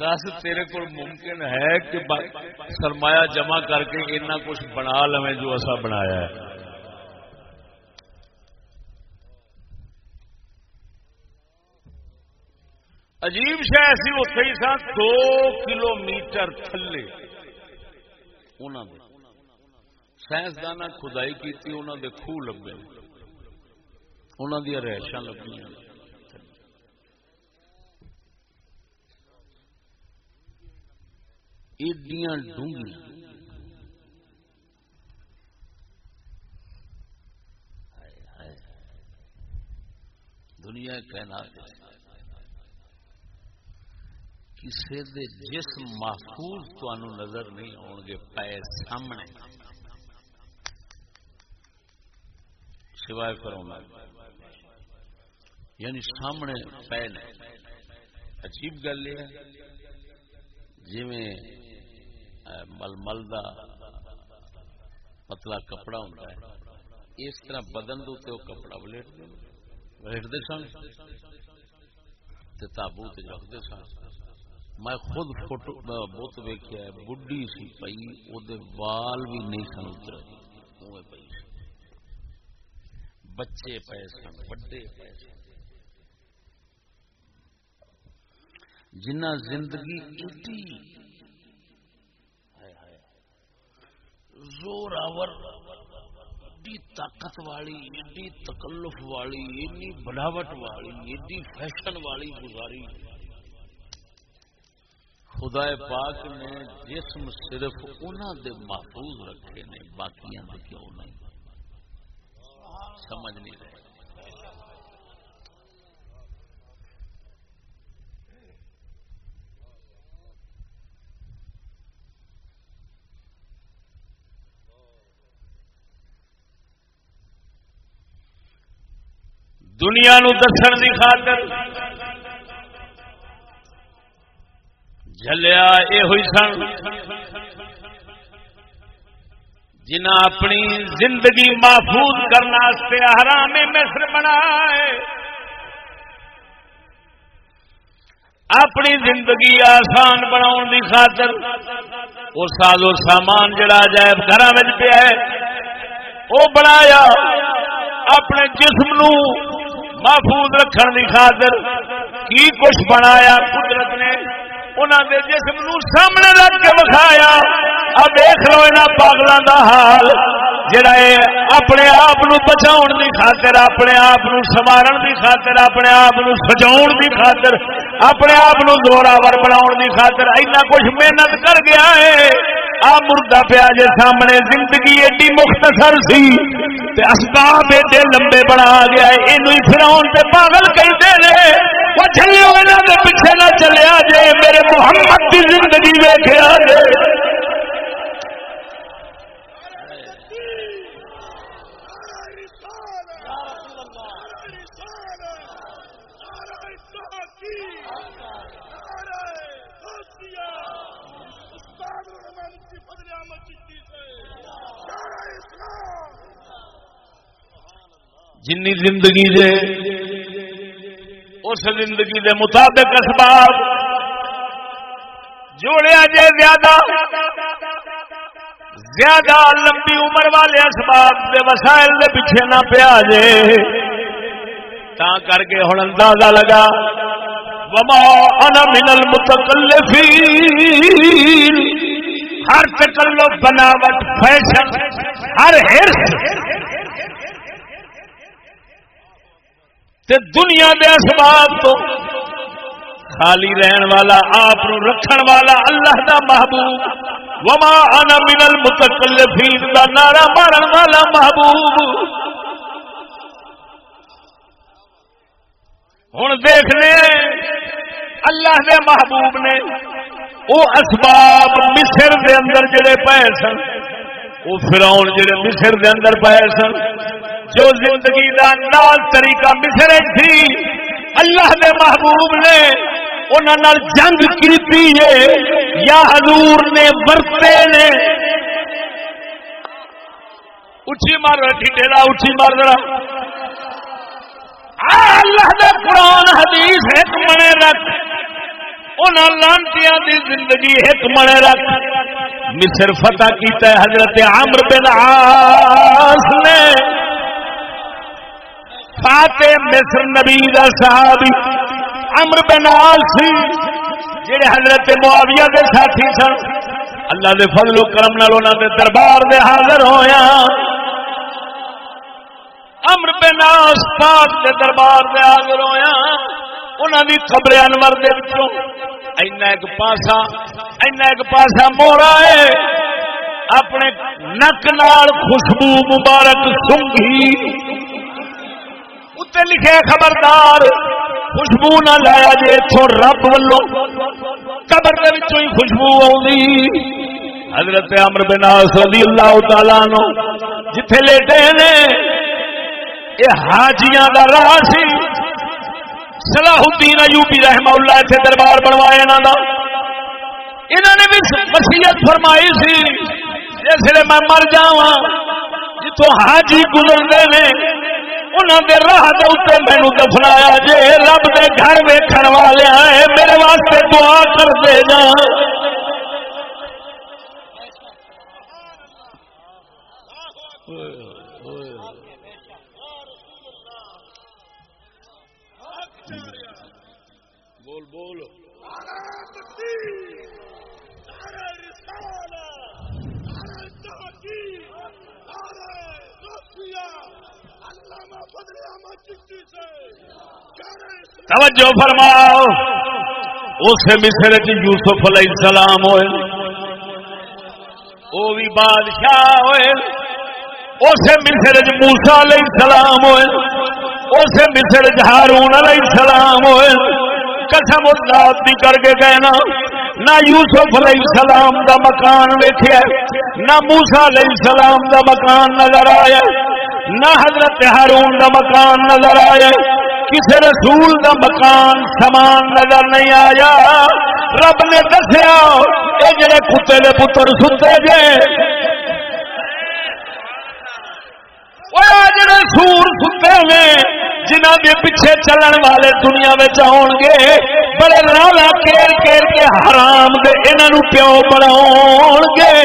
Speaker 1: دس تیرے کو ممکن ہے کہ سرمایہ جمع کر کے اتنا کچھ بنا لو جو ایسا بنایا ہے۔ عجیب شہ ایسی اتے ہی سن دو کلو میٹر تھلے سائنسدان کھدائی کی انہوں دے خوہ لبے انہوں دیا رہائشاں لبی ایڈیاں ڈونگی۔ دنیا کہنا کسی دے جسم محفوظ تنوع نظر نہیں آؤ گے، پے سامنے۔ سوائے کرونا یعنی سامنے پے نے۔ عجیب گل یہ جی مل مل کا پتلا کپڑا ہوتا ہے، اس طرح بدن دے وہ کپڑا ولیٹ ولیٹتے سن۔ تابوت رکھتے سن۔ میں خود فوٹو بت ویکیا بڈی سی پئی وہ وال بھی نہیں سن اتر پی بچے پے سن، وڈے پے سن۔ جنہ زندگی ایڈی زور آور ایڈی طاقت والی ایڈی تکلف والی ایڈی بناوٹ والی ایڈی فیشن والی گزاری۔ خدا پاک نے جسم صرف انہوں دے محفوظ رکھے نے باقی کیوں نہیں؟ سمجھ نہیں رہے دنیا نو دسن کی خاطر جلیا یہ ہوئی سن۔ جنا اپنی زندگی محفوظ کرنے حرام مصر بنا اپنی زندگی آسان بنا خاطر وہ ساز سامان جڑا جائب گھر پیا ہے وہ بنایا اپنے جسم نو محفوظ رکھنے کی خاطر کی کچھ بنایا قدرت نے۔ انہوں نے جسم نو سامنے رکھ کے بکھایا اب دیکھ لو یہاں پاگلوں کا حال۔ جڑا ہے اپنے آپ بچاؤ کی خاطر، اپنے آپ سوارن کی خاطر، اپنے آپ سجاؤ کی خاطر، اپنے آپ زوراور بنا کی خاطر اینا کچھ محنت کر گیا ہے آ مردہ پیا جی سامنے زندگی ایڈی مختصر سی اسباب ایڈے لمبے بنا گیا یہ فراؤن سے پاگل کہتے ہیں وہ چلے پیچھے نہ چلے جے، میرے محمد کی زندگی ویخیا جائے جن زندگی دے اس زندگی دے مطابق اسباب۔ جوڑیا جے زیادہ زیادہ لمبی عمر والے اسباب دے وسائل دے پیچھے نہ پیا جے۔ تا کر کے ہوں اندازہ لگا، وما انا من المتکلفین۔ ہر تکلف، بناوٹ، فیشن، ہر ہرس تے دنیا دے اسباب تو خالی رہن والا آپ رکھن والا اللہ دا محبوب وما انا من المتکلفین دا نارا مارن والا محبوب ہوں دیکھنے اللہ دے محبوب نے وہ اسباب مصر دے اندر جڑے پے سن وہ فراؤن جڑے مصر دے اندر پے سن، جو زندگی دا نال طریقہ مصر تھی، اللہ دے محبوب نے انہوں جنگ کی یا حضور نے برتے نے۔ اچھی مار ڈیلا اچھی مار رہا اللہ دے قرآن حدیث ایک منے رکھ۔ ان لانتیاں دی زندگی ایک منے رکھ۔ مصر فتح کیتا ہے حضرت عمر بن عاص نے۔ فاتح مصر نبی دا صحابی امر بنال سی جڑے حضرت معاویہ دے ساتھی سن۔ اللہ دے فضل و کرم نال انہاں دے دربار دے حاضر ہویا امر بناس پاک دے دربار دے حاضر ہویا انہاں دی قبر انور دے ایک پاسا، اینا ایک پاسا مورا ہے۔ اپنے نک نال خوشبو مبارک سنگھی۔ اتنے لکھے خبردار، خوشبو نہ لایا جی اتو رب ولو قبر ہی خوشبو آئی حضرت امر بناس رضی اللہ تعالی نو جتھے لیٹے نے یہ حاجیاں دا راہ سی۔ صلاح الدین ایوبی رحمہ اللہ اتنے دربار بنوایا انہوں دا۔ انہوں نے بھی وسیعت فرمائی سی، جس میں مر جا جتوں حاجی گزرتے ہیں انہوں نے راہ مینو دفنایا جے، رب دے گھر ویکھن والے میرے واسطے دعا کر دے جا بول بول توجہ فرماؤ۔ اس مصر یوسف علیہ السلام ہوئے۔ وہ بھی بادشاہ ہوئے۔ اس مصر موسا علیہ السلام ہوئے۔ اس مصر ہارون علیہ السلام ہوئے۔ قسم اللہ بھی کر کے کہنا، نہ یوسف علیہ السلام دا مکان ویٹیا نہ موسا علیہ السلام دا مکان نظر آیا نہ حضرت ہارون کا مکان نظر آیا کسی رسول کا مکان سامان نظر نہیں آیا۔ رب نے دسیا یہ جڑے کتے کے پتر ستے گے جڑے سور ستے نے جنہ کے پیچھے چلن والے دنیا آن گے، بڑے رالا کیر کیر کے حرام دے انہوں پیو بناؤ گے۔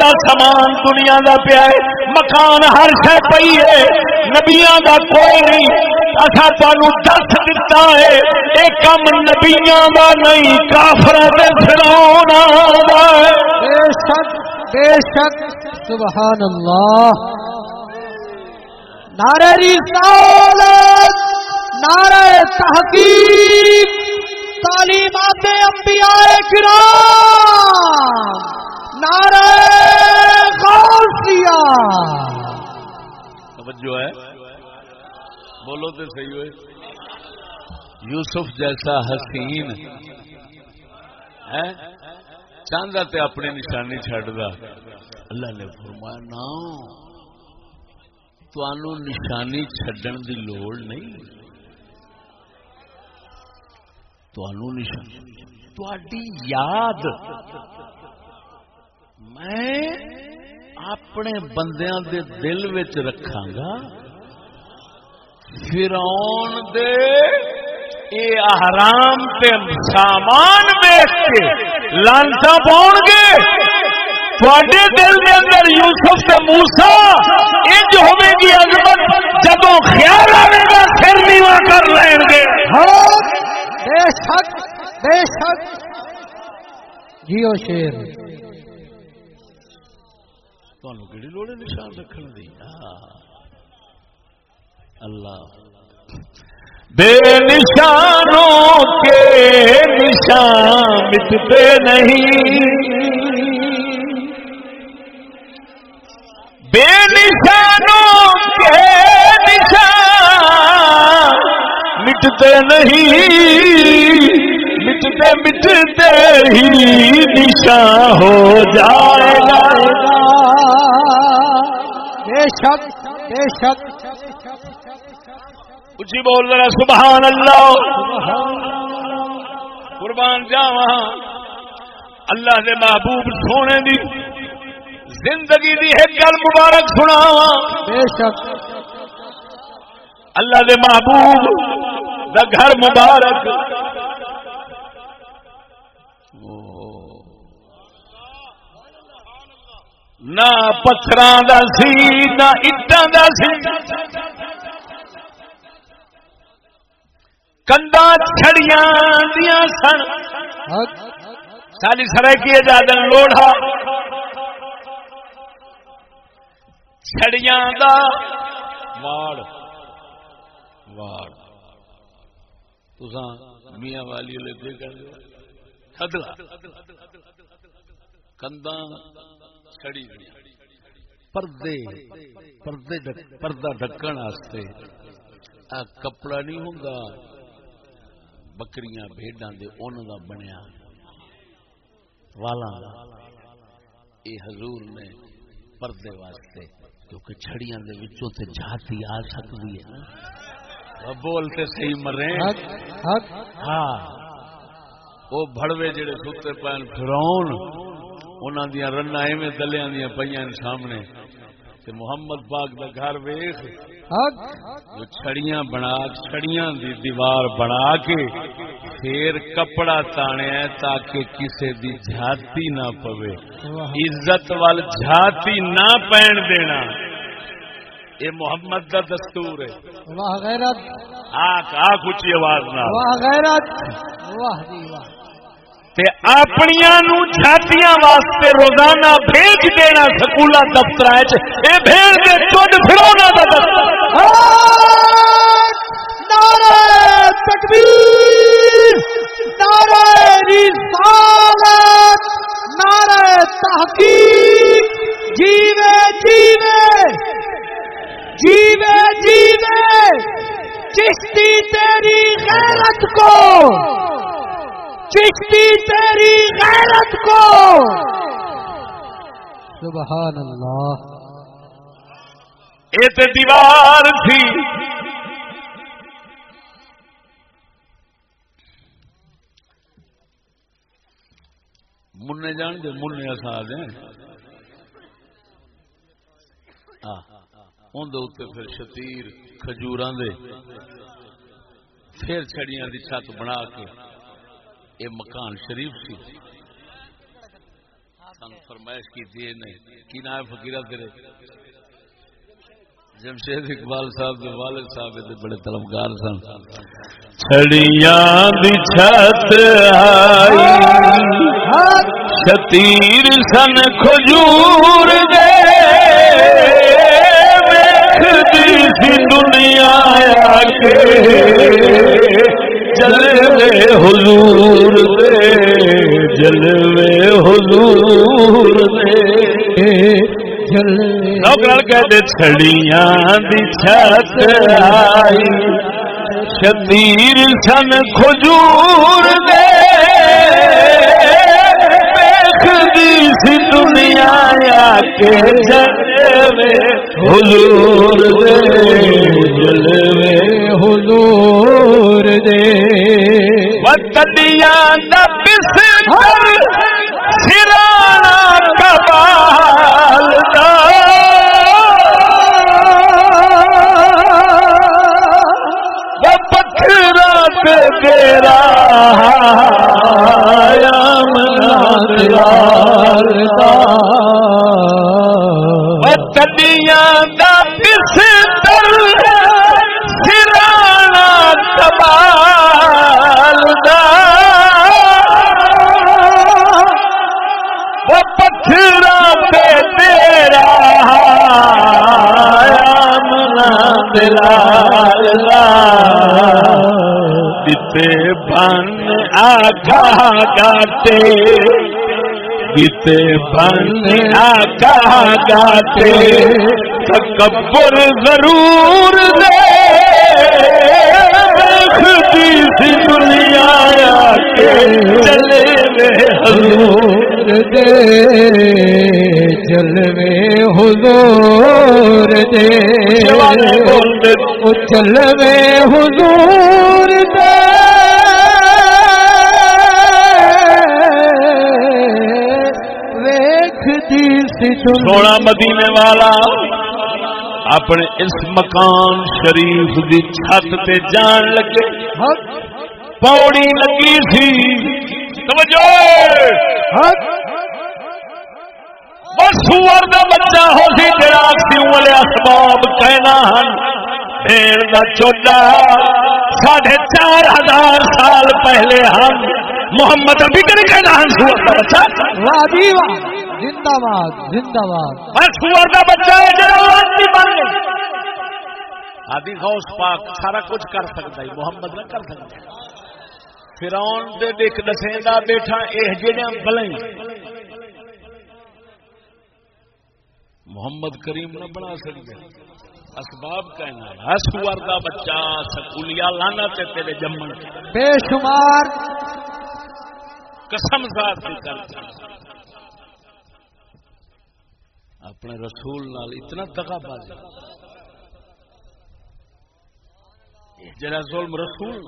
Speaker 1: دا سامان دنیا دا پیا ہے، مکان ہر شہ پی ہے نبیا دا کوئی نہیں۔ اصا تمہیں دس دتا ہے یہ کم نبیا دا نہیں کافر
Speaker 2: بے شک بے شک، سبحان اللہ۔ نعرہ رسالت، نعرہ تحقیق، تعلیمات انبیاء کرام، نعرہ غوثیہ۔
Speaker 3: توجہ ہے؟ بولو تو صحیح ہوئے۔ یوسف جیسا حسین ہے چاہتا تے اپنی نشانی چڈ اللہ نے فرمایا نا تو نشانی چڈن دی لوڑ نہیں تو نشانی یاد میں اپنے بندیاں دے دل وچ رکھاں گا فرعون دے اے احرام تے سامان بیچ کے لانسا پاؤ گے تھوڑے دل کے اندر یوسف سے موسا انج ہوے گی عظمت جب خیال آئے گا پھر نیوا کر لیں گے۔
Speaker 2: بے شک بے شک۔ جیو شیر۔
Speaker 3: تمہیں کہڑی لوڑ نشان رکھنے دی؟ اللہ۔ بے نشانوں کے نشان مٹتے نہیں۔ بے نشانوں کے نشان مٹتے نہیں، مٹتے مٹتے ہی نشان ہو جائے گا۔
Speaker 2: بے شک بے شک۔
Speaker 1: اچھی بول رہا سبحان اللہ۔ قربان جاوا اللہ نے محبوب سونے دی زندگی دی ایک گل مبارک سنا۔
Speaker 2: بے شک۔
Speaker 1: اللہ دے محبوب دا گھر مبارک۔ نہ پتھر دا سی نہ اٹان دا سی۔ کندا چھڑیاں دیا سن۔ ساری سرکی اجازت لوڑا۔ چھڑیاں دا واڑ واڑ تساں میاں والی لے کر کدلا کندا چھڑی پردے پردے پردہ ڈکن واسطے کپڑا نہیں ہوں بکریاں بھیڈاں دے اون دا بنیا والا یہ حضور نے پردے واسطے کیونکہ چھڑیاں دے وچوں تے جھاتی آ سکتی ہے بولتے صحیح مرے۔ ہاں۔ وہ بڑوے جڑے ستے پین فراؤن انہاں دیاں رنا ایویں دلیاں دیاں پیاں سامنے۔ کہ محمد پاک دا گھر ویخ جو چھڑیاں بنا چھڑیاں دی دیوار بنا کے پھر کپڑا تانے تاکہ کسے دی جھاتی نہ پوے۔ عزت وال جھاتی نہ پہن دینا۔ یہ محمد دا دستور ہے۔
Speaker 2: واہ غیرت۔
Speaker 1: آکھ اچھی آواز نہ
Speaker 2: واہ غیرت۔ واہ جی واہ۔
Speaker 1: اپنیا چھاتیاں واسطے روزانہ بھیج دینا سکول دفتر بھیج دے
Speaker 2: تکبیر، نعرہ رسالت، نعرہ تحقیق۔ جیوے جیوے جیوے جیوے۔ چشتی تیری غیرت کو چشتی تیری غیرت کو۔ سبحان اللہ
Speaker 1: یہ دیوار تھی۔ من جان گے من ایسا آ جائیں۔ اندر پھر شتیر کھجور دے۔ پھر چھڑیاں دی چھت بنا کے۔ یہ مکان شریف سی۔ سن فرمائش کی دیے نے کی نام فقیرہ تیرے؟ جمشید اقبال صاحب دے والد صاحب بڑے طلبگار سن۔ چھڑیاں دی چھت آئی۔ شتیر سن کھجور دے۔ ویکھدی سی دنیا آ کے۔ جلوے حضور دے جلوے حضور دے نوکر کہتے چھڑیاں دی چھت آئی۔ شبیر سن کھجور دے۔ دیکھدی سی دنیا آ کے جلوے حضور دے۔ جلوے
Speaker 2: حضور دے۔
Speaker 1: وطنیاں دا سرانا کبال دا پتھرا تیرا وطنیاں دا بسر منا دلال دیتے بن آگا گاتے دیتے بن آگا گاتے تکبر ضرور دے دیکھتی سی دنیا کے چلے حضور
Speaker 2: دے جلوے حضور دے. او جلوے حضور دے. سی
Speaker 1: سونا مدینے والا اپنے اس مکان شریف دی چھت تے جان لگے. پوڑی لگی سی. توجہ! سور دا بچہ ہو سی تیرا کیوں والے اسباب کہنا ہن۔ بھیڑ دا چوٹا۔ ساڑھے چار ہزار سال پہلے ہم محمد ابھی کر کہنا ہن۔ سور دا بچہ۔
Speaker 2: واہ زندہ باد زندہ باد
Speaker 1: سور دا بچہ ہے جڑا بن آدھی غوث پاک سارا کچھ کر سکتا ہے محمد نہ کر سکتا۔ فرعون دے دیکھ دسیندا بیٹھا اے جڑے بلیں۔ محمد کریم نہ بنا سکتے اسباب کہنا سور دا بچہ سکولیا لانا تے تیرے جمن
Speaker 2: بے شمار۔
Speaker 1: قسم ذات کی کر۔ اپنے رسول نال اتنا دگا بازی۔ جرا ظلم رسول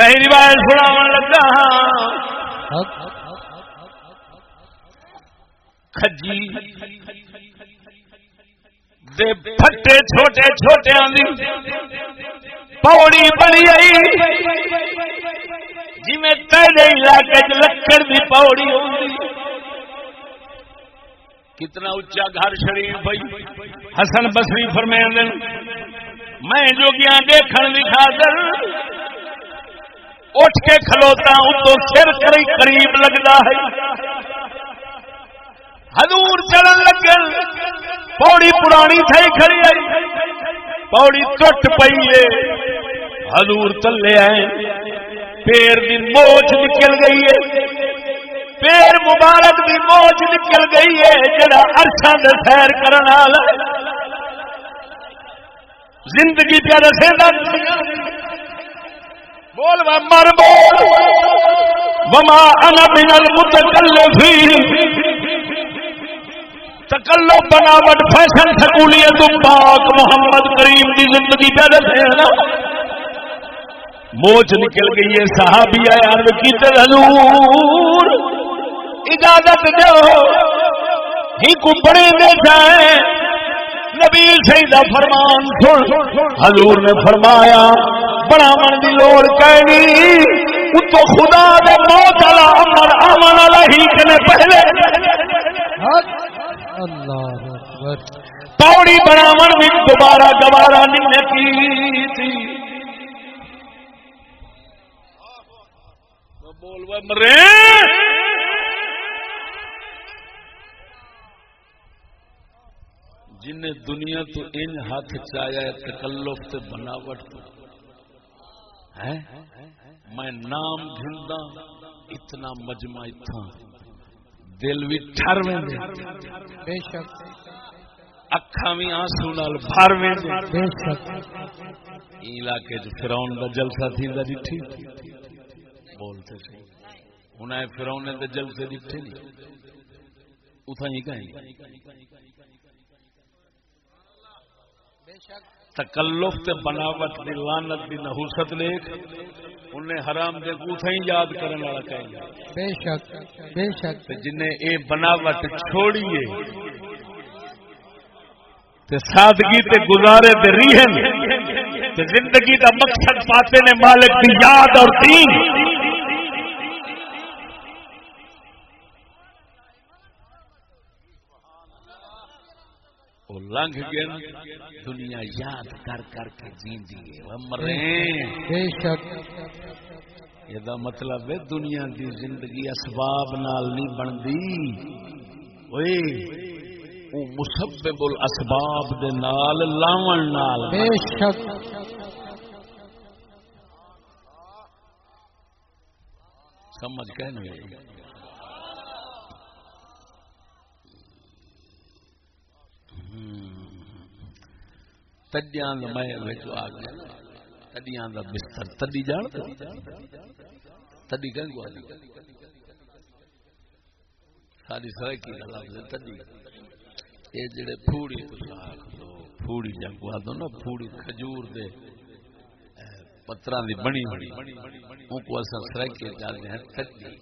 Speaker 1: صحیح روایت سناون لگا۔ کھجی دے پھٹے چھوٹے چھوٹے آندی پوڑی بنی آئی جی میں تیرے علاقے چ لکڑ دی پوڑی ہوندی کتنا اچا گھر شریف بھائی حسن بسری فرمائیں میں جو گیا دیکھن دی خاطر اٹھ کے کھلوتا ہوں تو سر کری قریب لگتا ہے حضور چڑھن لگے۔ پوڑی پرانی تھئی کھڑی آئی۔ پوڑی ٹوٹ پئی ہے۔ حضور تلے آئے۔ پیر دی موچ نکل گئی ہے۔ پیر مبارک دی موچ نکل گئی ہے۔ جڑا عرشاں دے سیر کرن والا زندگی پہ دسے بول مر بول۔ وما انا من المتکلفین. تکلو بناوٹ فیشن سکولیت پاک محمد کریم کی زندگی پہ دسے نا؟ موچ نکل گئی ہے، صحابی عرض کی حضور اجازت دو۔ ہی کو بڑے دے جائیں۔ نبی صحیح دا فرمان سن۔ حضور نے فرمایا، بڑا من دی لوڑ کہنی، اتو خدا دے موت والا امن امن والا ہی کنے پہلے۔
Speaker 2: اللہ اکبر۔
Speaker 1: پوڑی بناون بھی دوبارہ گوارا نہیں کی تھی۔ بول مرے۔ جن دنیا تو ان ہاتھ چایا ہے، تکلف تے بناوٹ تو۔ میں نام گھندا، اتنا مجمع اتھا دل بھی ٹھر
Speaker 2: بے شک۔
Speaker 1: اکھاں بھی آنسو نال بھر ویندے
Speaker 2: بے شک۔
Speaker 1: این علاقے چ فرعون دا جلسہ تھیندا ڈٹھی بولتے سی انہیں فرعون دے جلسے ڈٹھے نہیں اتھاں ہی کہیں۔ تکلف تے بناوٹ دی لعنت دی نحوست لیک انہیں حرام دے کوتھا ہی یاد کرن والا کہیں
Speaker 2: بے شک بے شک۔
Speaker 1: تے جنہیں اے بناوٹ چھوڑیے تے سادگی تے گزارے تے ریہن تے زندگی دا مقصد پاتے نے مالک دی یاد اور دین۔ وہ لنگ نا، دنیا یاد کر کر کے جیندی ہے۔ وہ مرے
Speaker 2: بے شک۔
Speaker 1: یہ مطلب ہے دنیا دی زندگی اسباب نال نہیں بندی اوئے او مسبب الاسباب دے نال لاون نال۔
Speaker 2: بے شک۔
Speaker 1: سمجھ کے نہیں تڈیاں دا میں وچ آ گیا تڈیاں دا بستر، تڈی جان تڈی کہیں کو ساری سرکی کا لفظ ہے تڈی۔ یہ جڑے پھوڑی تسا آخ دو، پھوڑی جنگ آ دو نا، پھوڑی کھجور دے پترا دی بنی ہوئی۔ ان کو اصل سرکی کہتے ہیں، تڈی۔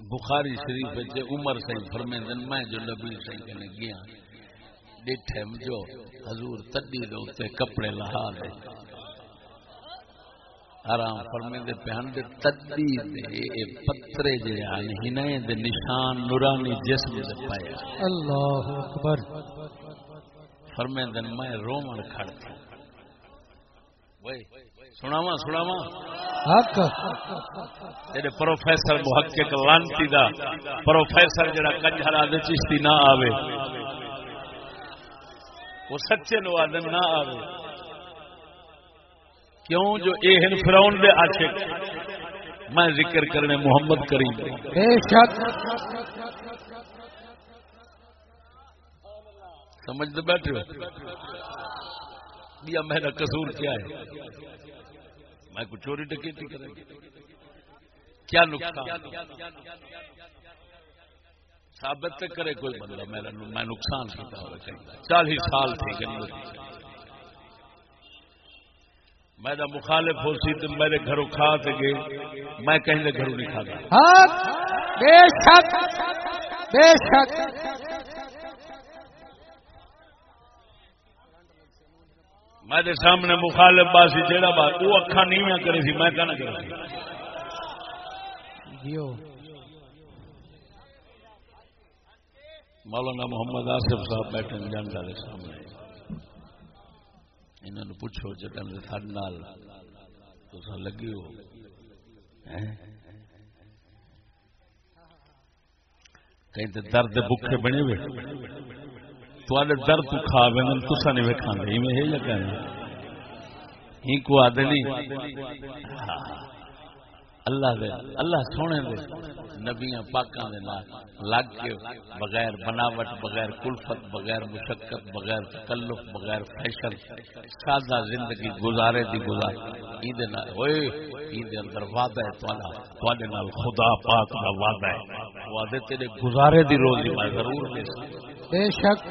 Speaker 1: بخاری شریف وچ عمر سے فرمیندن میں جو نبی سے کہنے گیا ڈٹھے جو حضور تڈی دے اوتے کپڑے لہا دے۔ آرام فرمیندے پہن دے تڈی دے اے پترے جے آن ہنے دے نشان نورانی جسم دے پایا
Speaker 2: اللہ اکبر۔
Speaker 1: فرمیندن میں رومن کھڑتا وے
Speaker 2: حق
Speaker 1: تیرے پروفیسر محقق لانتی دا پروفیسر جڑا کنجر آدھے چشتی نہ آوے وہ سچے نو آدھن نہ آوے کیوں جو اہن فرعون دے عاشق میں ذکر کرنے محمد کریم
Speaker 2: بے شک
Speaker 1: بیٹھے ہو میرا قصور کیا ہے میں کچھ چوری ڈکیٹی کریں کیا نقصان؟ ثابت کرے کوئی بندہ میرا میں نقصان کیتا ہو چالیس سال تھی گندگی میرا مخالف ہو سی تو میرے گھروں کھا کے گئے۔ میں کہیں گھروں نہیں کھاتا
Speaker 2: حق ہاں، بے شک بے شک۔
Speaker 1: میرے سامنے مخالف باسی جیڑا بات وہ اکھا نہیں کرے سی میں کہنا کرے سی
Speaker 2: جیو۔
Speaker 1: مولانا محمد آصف صاحب بیٹھے جان والے سامنے۔ انہوں نے پوچھو جتن سڈ نال تو لگی ہو؟ ہیں؟ کہیں درد بکھے بنے ہوئے؟ تے درد تو کھا وے تسا نہیں وے کھاندے ایویں ہے یا کہنا ہی کو آدھے نہیں۔ اللہ دے، اللہ سونے دے، نبیاں پاکاں دے نال لگ کے بغیر بناوٹ، بغیر کلفت، بغیر مشقت، بغیر تکلف، بغیر فیشن سادہ زندگی گزارے دی گزار۔ این دے نال اوئے این دے اندر وعدہ ہے تواڈا۔ تواڈے نال خدا پاک دا وعدہ ہے۔ وعدے تیرے گزارے دی روزی میں ضرور دے سکتا
Speaker 2: بے شک۔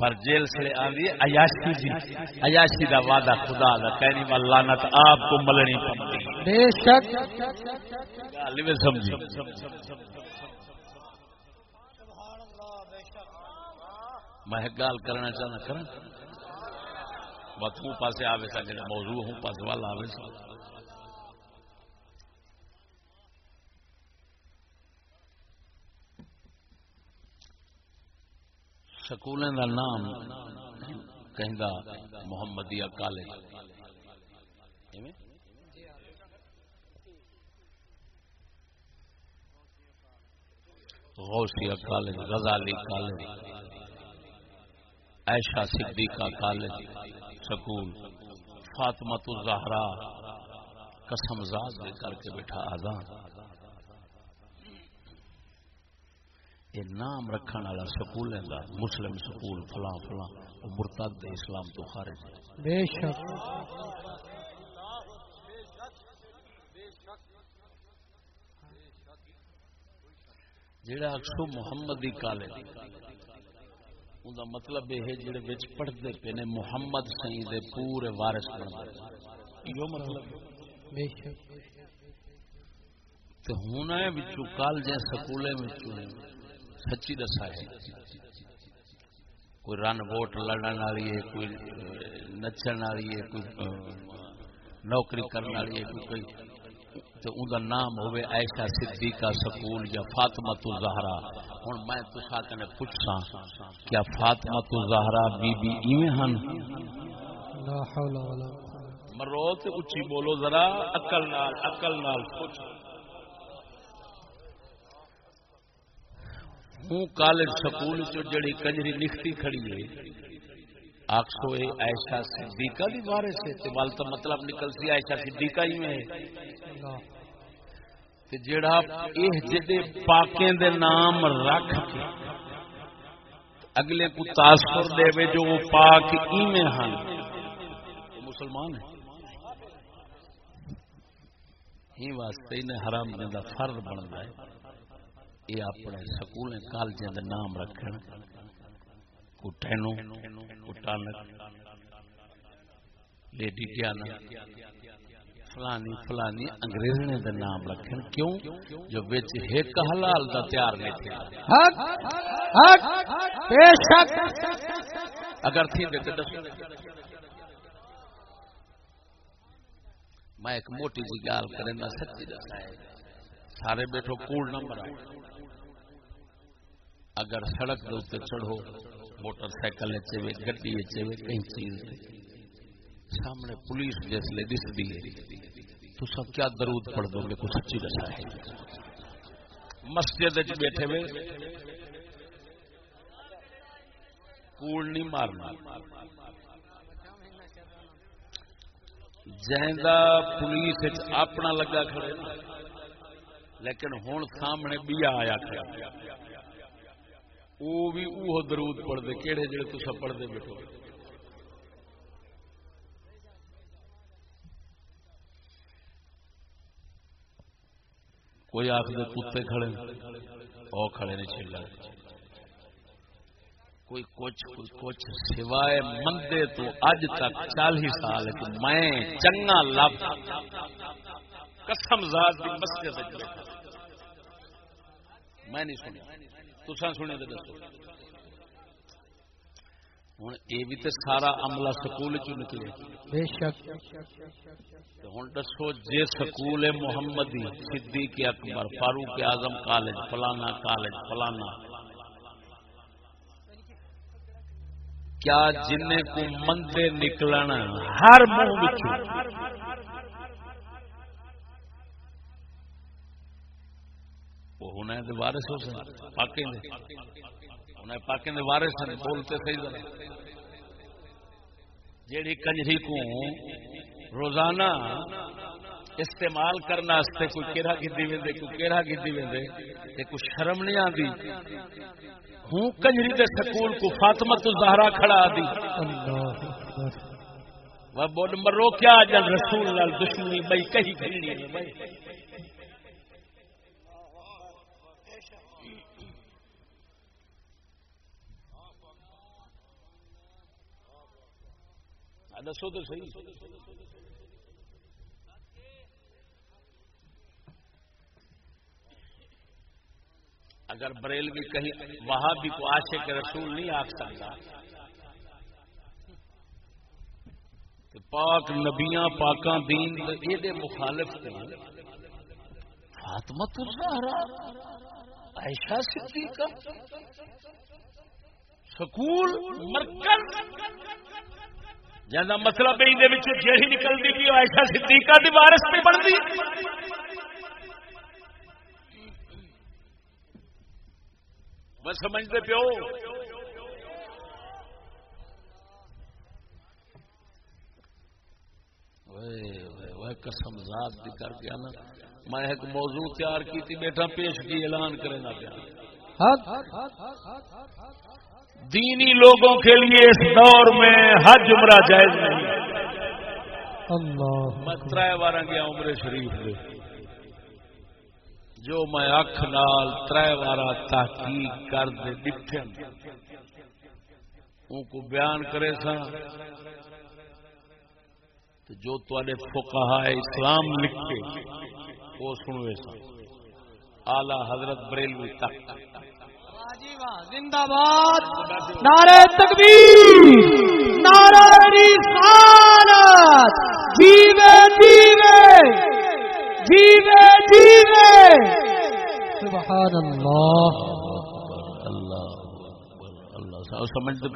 Speaker 1: پر جیل سے آدھی عیاشی جی۔ عیاشی دا وعدہ خدا دا کہنی والا لعنت آپ کو ملنی پڑتی۔
Speaker 2: بے شک۔
Speaker 1: گل میں سمجھی۔ میں گال کرنا چاہنا کریں بات ہوں پاسے آوے سا موضوع ہوں پاس والا آوے سا۔ سکولیں دا نام کہیں دا Muhammadiya college. Ghausia college, Ghazali college, Ayesha Siddiqa college school Fatimat Alzahra, قسم زاد دے کر کے بیٹھا آزان یہ نام رکھنے والا سکول ہے مسلم سکول فلاں فلاں وہ مرتد اسلام تو خارج ہے۔
Speaker 2: بے شک۔
Speaker 1: جڑا اکسو محمدی کالج ان کا مطلب یہ ہے جڑے بچ پڑھتے پے نے محمد سائی دے پورے وارث بنتے یہ مطلب۔
Speaker 2: بے شک۔
Speaker 1: تے ہن اے وچوں کالج سکولے وچوں۔ سچی دسا ہے۔ کوئی رن ووٹ لڑن والی ہے کوئی نچن والی ہے کوئی نوکری کرنے والی ہے کوئی تو ان کا نام ہوئے ایسا صدیقہ سکول یا فاطمہ تو زہرا ہوں میں تسا کنے پوچھا کیا فاطمہ تو زہرا بی بی ایویں ہن؟
Speaker 2: لا حول ولا قوة
Speaker 1: مرو تے اچھی بولو ذرا عقل نال عقل نال پوچھ ہوں کالج سکول چ جڑی کنجری نکھتی کھڑی ہے۔ آخسو اے ایسا صدیقہ دی بارے سے تے وال تو مطلب نکل سی ایسا صدیقہ ہی میں ہے۔ جڑا یہ جدے پاکیں دے نام رکھ کے اگلے کو تاثر دے وے جو وہ پاک ایویں ہن۔ وہ مسلمان ہے۔ ہی واسطے انہیں حرام دے دا فرض بندا ہے۔ یہ اپنے سکولیں کالجیں دے نام رکھن کو ٹینو کو ٹانک لیڈی فلانی فلانی انگریزنے دے نام رکھن۔ کیوں؟ جو بچ ایک حلال دا تیار نہیں تھے۔
Speaker 2: حق حق بے شک۔
Speaker 1: اگر تھی دے تے میں ایک موٹی جی گال کریں نہ سچی دسا ہے سارے بیٹھو کوڑ نہ مرا اگر سڑک دے اتنے چڑھو، موٹر سائیکل چوے، گڈی چوے چیز سامنے پولیس جسے دس دی تو سب کیا درود پڑھ دو گے؟ کو سچی دسا ہے۔ مسجد بیٹھے ہوئے کوڑ نہیں مارنا۔ جہندا پولیس اپنا لگا کھڑے لیکن ہوں سامنے بیا آیا کھڑا۔ وہ بھی وہ درود پڑھتے کہڑے جڑے تصا پڑھتے بیٹھو۔ کوئی آخر کتے کھڑے او کھڑے نہیں چلا۔ کوئی کچھ کوئی کچھ سوائے مندے تو اج تک چالی سال میں چنگا لب۔ قسم ذات دی مسجد وچ بیٹھا۔ میں نہیں سنیا۔ تسا سنے تو دسو۔ ہوں یہ بھی تو سارا عملہ سکول چ نکلے
Speaker 2: بے شک۔
Speaker 1: ہوں دسو جے سکول ہے محمدی صدیق اکبر فاروق اعظم کالج فلانا کالج فلانا۔ کیا جن کو مندے نکلن ہر منہ وہ انہیں دے وارث ہو سن پاکیں دے۔ انہیں پاکیں دے وارث ہیں بولتے صحیح ذرا جیڑی کنجری کو روزانہ استعمال کرنا استے کوئی کیڑا گدی ویندے کوئی کیڑا گدی ویندے تے کوئی شرم نہیں آندی۔ ہوں کنجری دے سکول کو فاطمہ الزہرا کھڑا دی
Speaker 2: اللہ اکبر۔
Speaker 1: وہ بول مرو کیا جن رسول نال دشمنی بھائی کہیں کھڑی ہے بھائی۔ دسو تو صحیح اگر بریلوی کہیں وہاں بھی کو آشے کے رسول نہیں آ سکتا تو پاک نبیاں پاکاں دین یہ دے مخالف تھے فاطمہ الزہرا عائشہ صدیقہ سکول مرکز جہاں مطلب یہ جہی نکلتی پی عائشہ صدیقہ دی وارث پہ بنتی۔ میں سمجھتے پیو۔ قسم ذات بھی کر کے نا۔ میں ایک موضوع تیار کی بیٹا پیش کی اعلان کرے نہ پیا دینی لوگوں کے لیے اس دور میں حج عمرہ جائز نہیں
Speaker 2: اللہ۔
Speaker 1: میں تر بار گیا عمر شریف دے۔ جو میں اکھ نال تر بار تحقیق کر دے ڈٹھن ان کو بیان کرے سا۔ تو جو تے فقہا اسلام لکھے وہ سنوے سا۔ آلہ حضرت بریلوی تک۔
Speaker 2: زندہ باد نعرہ تکبیر نعرہ رسالت۔ جیوے جیوے جیوے جیوے۔ سبحان اللہ
Speaker 1: اللہ اللہ سمجھتے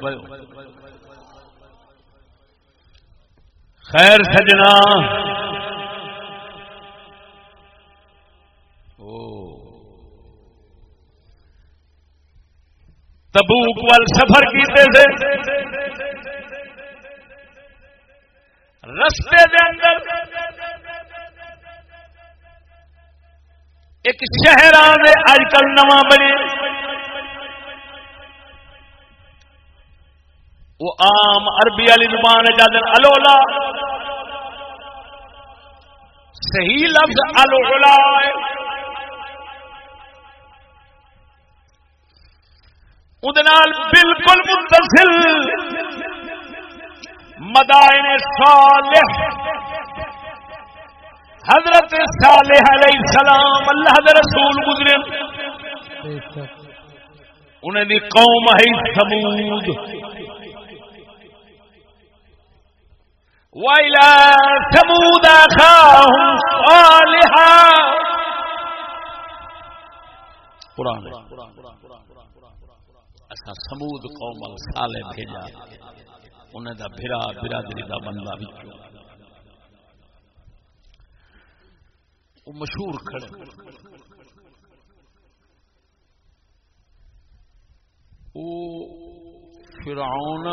Speaker 1: خیر سجنا۔ تبوک وال سفر کیتے تھے۔ رستے دے اندر ایک شہر اج کل نواں بنے۔ وہ عام عربی والی زبان جادن الولا۔ صحیح لفظ الولا بالکل متصل۔ مدائن صالح۔ حضرت صالح علیہ السلام، اللہ دے رسول گزرے۔ انہیں دی قوم ہے سمود وَإِلَى ثَمُودَ أَخَاهُمْ صَالِحًا۔ قرآن اسا سمود قوم صالح بھیجا۔ انہیں دا بھرا، برادری دا بندہ بھی وہ مشہور کھڑے۔ وہ فرعون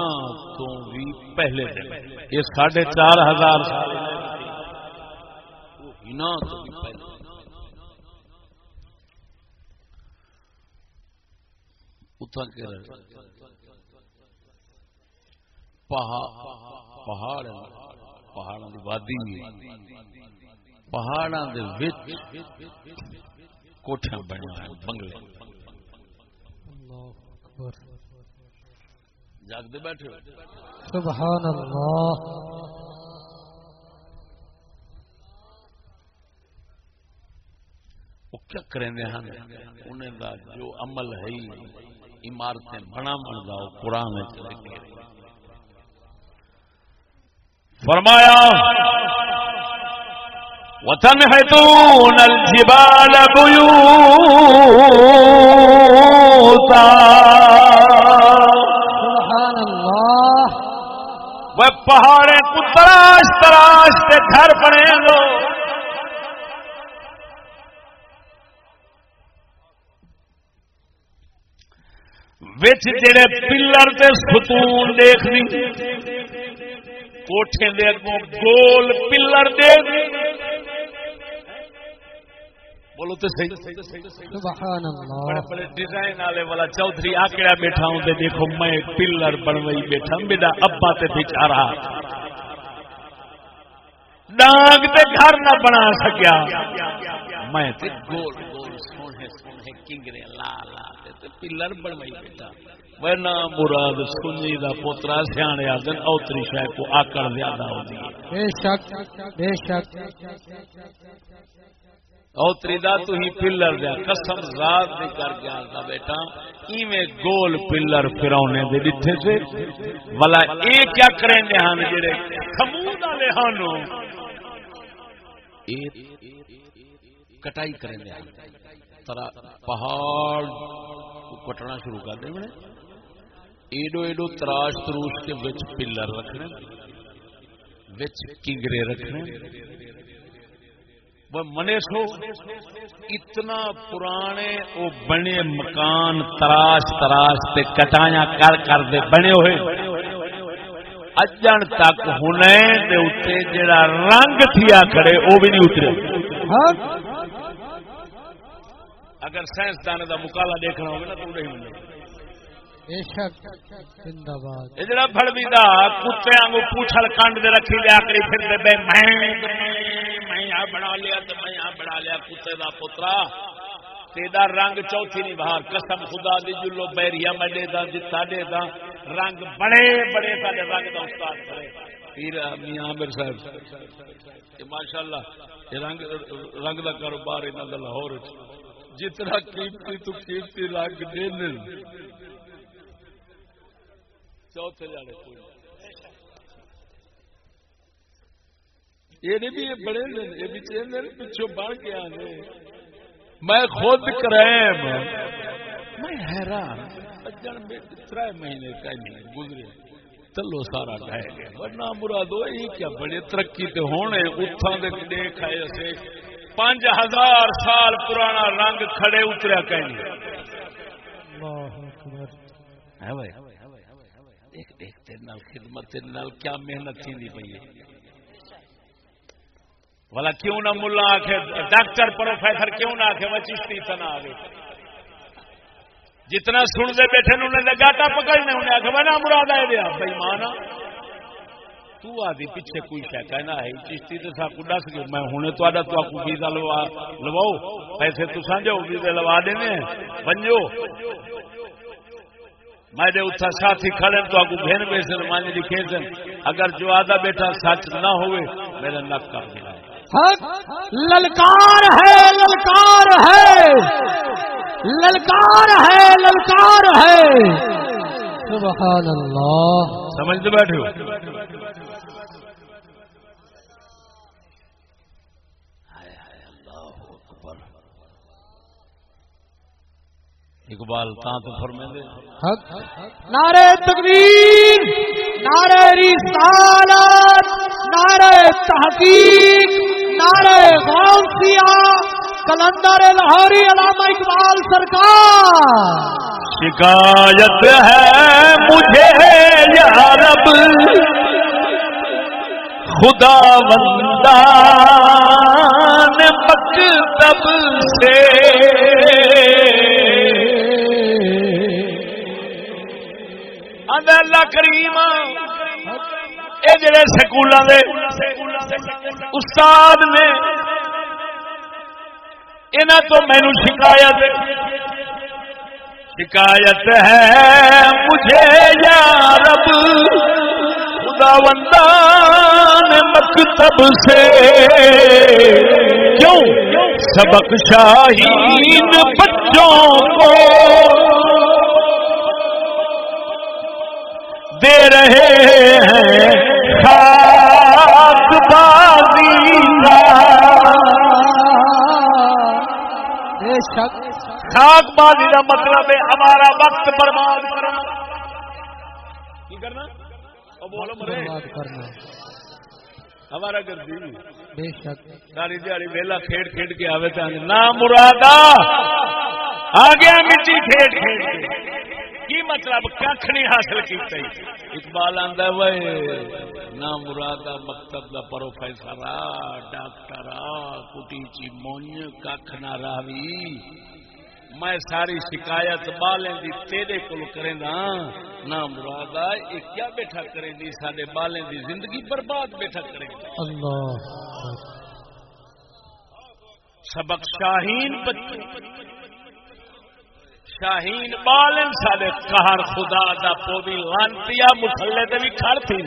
Speaker 1: تو بھی پہلے دن یہ ساڑھے چار ہزار سال۔ تو بھی پہلے پہاڑ وادی پہاڑوں کے کوٹیاں بنیا بنگلے۔ جاگتے بیٹھے
Speaker 2: سبحان اللہ۔
Speaker 1: وہ کیا کریں ہیں انہیں دا جو عمل ہے عمارتیں بنا من دا قرآن فرمایا وطن ہے تو الجبال بیوتا وہ پہاڑے کو تراش تراش کے گھر بنے لو بچ جڑے پلر تے ستون دیکھ کوٹھے دے گول پلر دیکھ بولو تو صحیح۔
Speaker 2: سبحان اللہ
Speaker 1: بڑے بڑے ڈیزائن والے والا چودھری آکڑا بیٹھا ہوں تے دیکھو میں پلر بنوئی بیٹھا میرا ابا تے بچارا ڈانگ تے گھر نہ بنا سکیا۔ میں تے گول گول۔ سونے سونے کنگرے لا لا تے پلر بنوئی بیٹھا۔ وہ نہ مراد سنی دا پوترا سیانے آدن اوتری شاہ کو آکڑ زیادہ ہے
Speaker 2: بے شک بے شک۔
Speaker 1: اوتری دا تو ہی پلر دیا قسم ذات دی کر کے آتا بیٹا ایویں گول پلر فراؤنے دے دٹھے سے۔ والا اے کیا کریں دے ہن جڑے خمود والے ہن۔ اے کٹائی کریں دے ہن۔ ترا پہاڑ کٹنا شروع کر دے ایڈو ایڈو تراش تروش کے وچ پلر رکھنے۔ وچ کنگرے رکھنے۔ وہ منے سو، اتنا پرانے او بنے مکان تراش تراش تے کٹایا کر کر دے بنے ہوئے۔ اجن تک ہونے دے اتے جڑا رنگ تھیا کھڑے، او بھی نہیں اترے۔ ہاں۔ اگر سائنسدان دا مکالا دیکھنا ہوگا نا تو نہیں۔ ملے یہ جڑا دا کتے آنگو پوچھل کنڈ دے رکھی لیا کری پھر دے بے میں لیا تو میں یہاں لیا کتے دا پترا۔ تیدا رنگ چوتھی نہیں باہر قسم خدا دی جلو بیریا میں دے دا جتا دے دا۔ رنگ بڑے بڑے سارے رنگ دا استاد کرے پیر میاں عامر صاحب ماشاء اللہ یہ رنگ رنگ دا کاروبار انہوں کا لاہور جتنا قیمتی تو قیمتی رنگ دے چوتھے جانے کوئی یہ بھی بڑے یہ بھی پچھو بڑھ کے آنے میں خود کریم۔ میں حیران۔ تر مہینے کا نہیں، گزرے۔ تلو سارا ڈہ گیا۔ ورنہ مراد یہ کیا بڑے ترقی تے ہونے اتھان دے دیکھ آئے اسے۔ پانچ ہزار سال پرانا رنگ کھڑے اتریا خدمت کیا محنت تھی پی والا کیوں نہ ملا آخ ڈاکٹر پروفیسر کیوں نہ آخ وہ چشتی تنا آگے جتنا سن دے بیٹھے انہیں گاٹا پکڑنے انہیں آخ میں مراد آئے دیا۔ بھائی مانا تو آدھی پیچھے کوئی شہ کہنا ہے چشتی تو دس گئے میں تو آدھا ویزا لوا لواؤ پیسے تو سانجو لوا دینے بنجو میں دے اتھا ساتھی کھڑے تو بیسن مانی لکھے سن اگر جو آدھا بیٹا سچ نہ ہوئے میرا نک کر دیا
Speaker 2: للکار ہے للکار ہے للکار ہے للکار ہے سبحان اللہ
Speaker 1: سمجھتے بیٹھے ہو اقبال کہاں تو فرمے دے
Speaker 2: نعرے تکبیر نعرے رسالت نعرے تحقیق نعرے غوثیہ کلندر لاہوری علامہ اقبال سرکار۔
Speaker 1: شکایت ہے مجھے یا رب۔ خدا بندہ مکتب سے۔ اللہ کریم۔ یہ جڑے سکول استاد نے انہوں تو مینو شکایت شکایت ہے مجھے یا رب، خدا وندان مکتب سے۔ کیوں؟ سبق شاہین بچوں کو دے رہے ہیں۔ خاک بازی خاک بازی کا مطلب ہے ہمارا وقت برباد کرنا۔ کی کرنا؟ بولو برباد کرنا۔ ہمارا گردی۔ بے شک۔ ساری دیہی ویلا کھیڈ کھیڈ کے آوے تو نہ مرادا آ گیا مٹی کھیڈ کھیڈ کے۔ کی مطلب کھ نہیں حاصل کیتا اقبال آندا وے نہ مراد مکتب دا پروفیسر ڈاکٹر کٹی چی مونج کھ نہ راوی۔ میں ساری شکایت بالیں دی تیرے کول کریں دا نہ مراد یہ کیا بیٹھا کریں دی سارے بالیں دی زندگی برباد بیٹھا کریں اللہ۔ سبق شاہین بچے شاہین بالن سارے کہر خدا دا پوی لانتی مسلے بھی کھڑ تھی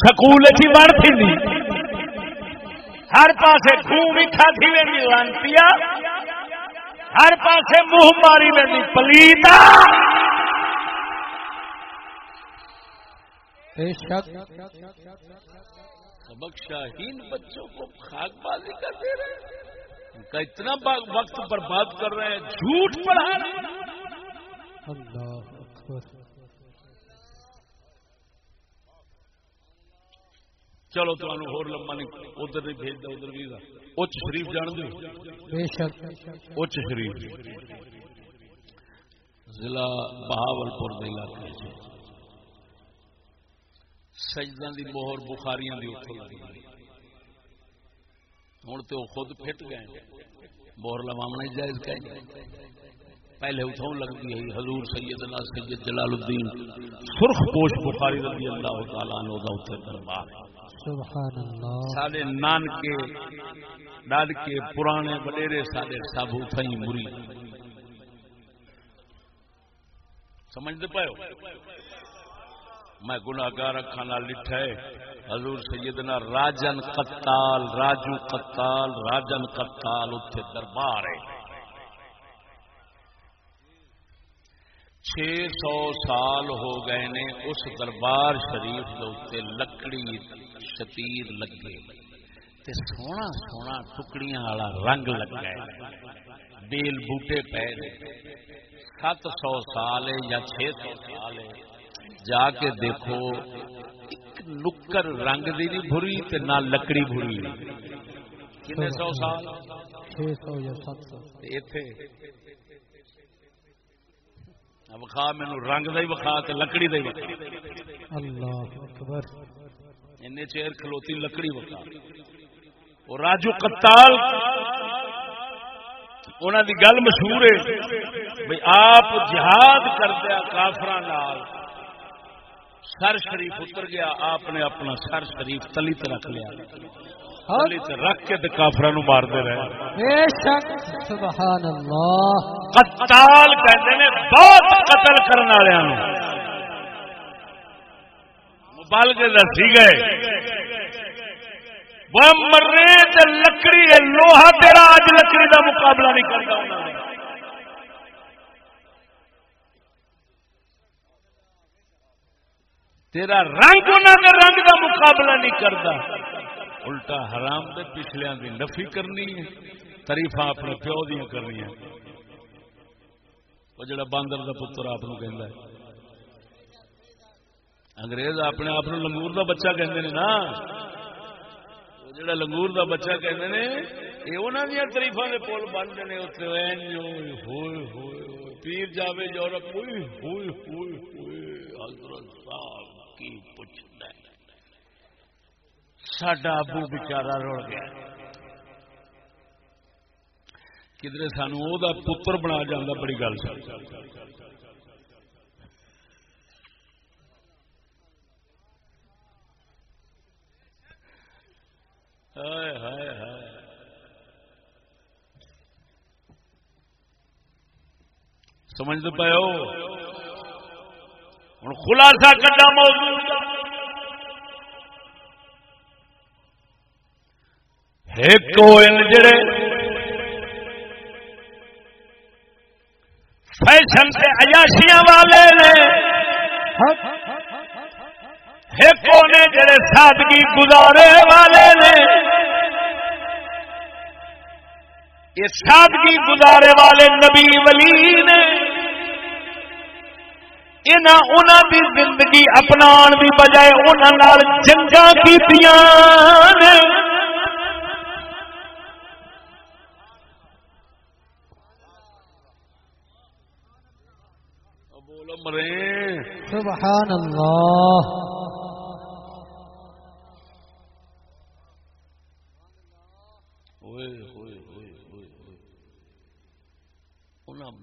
Speaker 1: سکول چی بڑھ تھی ہر پاسے خون میٹھا تھی وی لانتی ہر پاسے منہ ماری وی پلیتا۔ سبق شاہین بچوں کو خاک بازی کر دے رہے۔ ہیں ان کا اتنا وقت برباد کر رہے ہیں جھوٹ پڑھا رہے ہیں۔
Speaker 2: اللہ اکبر۔
Speaker 1: چلو تو ہور لمبا نہیں ادھر نہیں بھیجتا ادھر بھی اچ شریف جان دو
Speaker 2: شک۔
Speaker 1: اچ شریف ضلع بہاول پور کے علاقے سجدہ دی موہر بخاریاں دی اتوں لگی ہوں تو خود پھٹ گئے۔ موہر لوامنا جائز کہیں پہلے اتوں لگتی ہے۔ حضور سیدنا سید جلال الدین سرخ پوش بخاری رضی اللہ تعالیٰ عنہ دا اتنے دربار۔
Speaker 2: سبحان اللہ
Speaker 1: سارے نان کے ڈاڈ کے پرانے وڈیرے سارے سب اتھائی مری۔ سمجھتے پاؤ میں گناگار اکھا نال لٹھا ہے۔ حضور سیدنا راجن قتال، راجو قتال، راجن قتال اتنے دربار ہے۔ چھ سو سال ہو گئے نے اس دربار شریف کے لکڑی شتیر لگے۔ تے سونا سونا ٹکڑیاں والا رنگ لگ گئے۔ بیل بوٹے پے سات سو سال ہے یا چھ سو سال ہے۔ جا کے دیکھو نکر رنگ دی نہیں بری تے نہ لکڑی بری کتنے سو سال؟
Speaker 2: چھ سو یا سات سو۔
Speaker 1: ایتھے۔ وکھا مینو رنگ دا ہی وکھا تے لکڑی دا ہی وکھا۔
Speaker 2: اللہ اکبر۔
Speaker 1: چیر کھلوتی لکڑی وکھا۔ اور راجو قتال۔ دی گل مشہور ہے بھئی آپ جہاد کردیا نال۔ سر شریف اتر گیا آپ نے اپنا سر شریف تلی تے رکھ لیا۔ تلی تے رکھ کے کافر مار دے رہے۔
Speaker 2: سبحان اللہ۔
Speaker 1: قتال کہتے ہیں بہت قتل کرنے والوں۔ کے دسی گئے وہ مرے تے لکڑی لوہا تیرا اج لکڑی دا مقابلہ نہیں کرتا انہوں نے تیرا رنگ انہوں نے رنگ دا مقابلہ نہیں کرتا الٹا حرام دے پچھلیاں دی نفی کرنی ہے تریفا اپنے پیو دیا کرنی ہے وہ جڑا باندر دا پتر آپ کہ انگریز اپنے آپ لنگور دا بچہ کہندے نے نا۔ جڑا لنگور دا بچہ کہندے نے یہ انہوں دیا تریفا کے پل بنتے ہیں اتنے ہوئے ہوئے پیر جاوے یورپ ہوئے ہوئے ہوئے ہوئے۔ حضرت صاحب۔ کی پوچھتا ہے۔ سڈا ابو بچارا رڑ گیا۔ کدھر سانو وہ پتر بنا جانا بڑی گل ہائے ہائے ہائے۔ سمجھ پاؤ ہوں خلاصہ کٹا موضوع۔ جڑے فیشن سے اجاشیاں والے نے، ایک نے جڑے سادگی گزارے والے نے، یہ سادگی گزارے والے نبی ولی نے۔ دی زندگی اپنا دی بجائے انہوں جنگا کی بولو مرے۔
Speaker 2: سبحان اللہ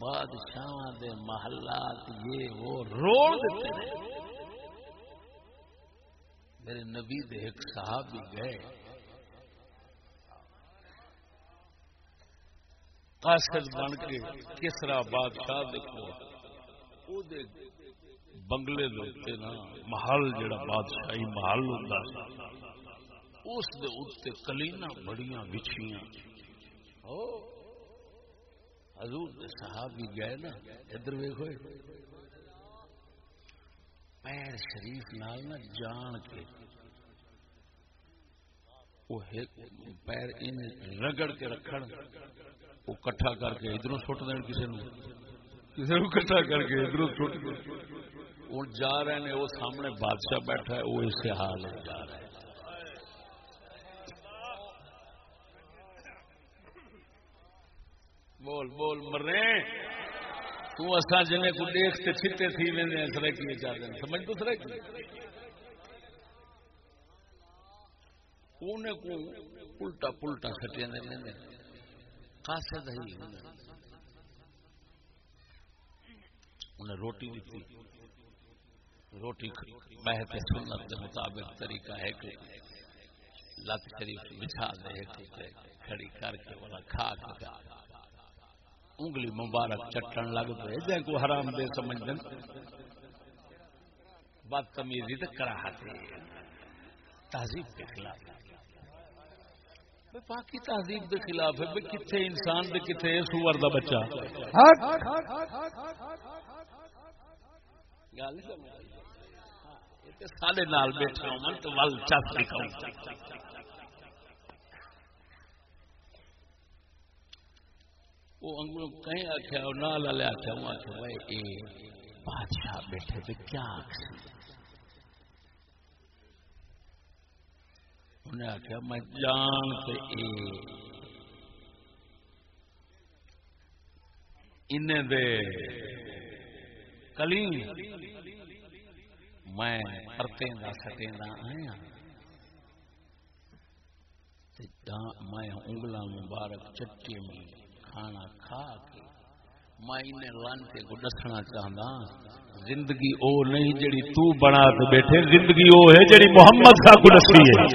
Speaker 1: بادشاہ دے محلات یہ وہ روڑ دیتے ہیں۔ میرے نبی دے ایک صاحب بھی گئے۔ قاصد بن کے کسرا بادشاہ دیکھو۔ دے بنگلے دے نا محل جڑا بادشاہی محل ہوتا اس دے اتنے کلینا بڑیاں بچھیاں۔ او، حضور دے صحابی گئے نا، ادھر ویکھو۔ پیر شریف نال نہ جان کے وہ پیر ان رگڑ کے رکھن، وہ کٹھا کر کے ادھر سٹ دین کسی نو کسی نو کٹھا کر کے ادھر سٹ دین۔ ہوں جا رہے ہیں، وہ سامنے بادشاہ بیٹھا ہے، وہ اس حال ہے، جا رہے ہیں۔ بول بول مر رہے تو اسا جنے کو دیکھتے چھتے تھی لینے سرے کیے چاہتے ہیں سمجھ تو سرے کی انہیں کو الٹا پلٹا سٹے نے لینے قاصد ہی۔ انہیں روٹی بھی تھی۔ روٹی بہت سنت کے مطابق طریقہ ہے کہ لت شریف بچھا دے کھڑی کر کے والا کھا کے۔ انگلی مبارک چٹن لگ پے جائیں کو حرام دے سمجھ دن بدتمیزی تو کرا تہذیب کے خلاف۔ باقی تہذیب کے خلاف ہے کتنے انسان دے کتنے سور دا بچہ۔ سارے نال بیٹھے ہو تو ول چس دکھاؤ وہ انگلوں کہیں آخیا اور نال والے آخیا وہ آخیا بھائی، اے بادشاہ بیٹھے تو کیا انہیں آخیا میں جان سے اے۔ ان دے کلی میں پرتے دا سٹے دا آیا ہاں۔ میں انگلا مبارک چٹی میں کھانا کھا کے میں لانتے کو دسنا چاہتا زندگی او نہیں جڑی تو بنا کے بیٹھے زندگی او ہے جڑی محمد کا کو دسی ہے۔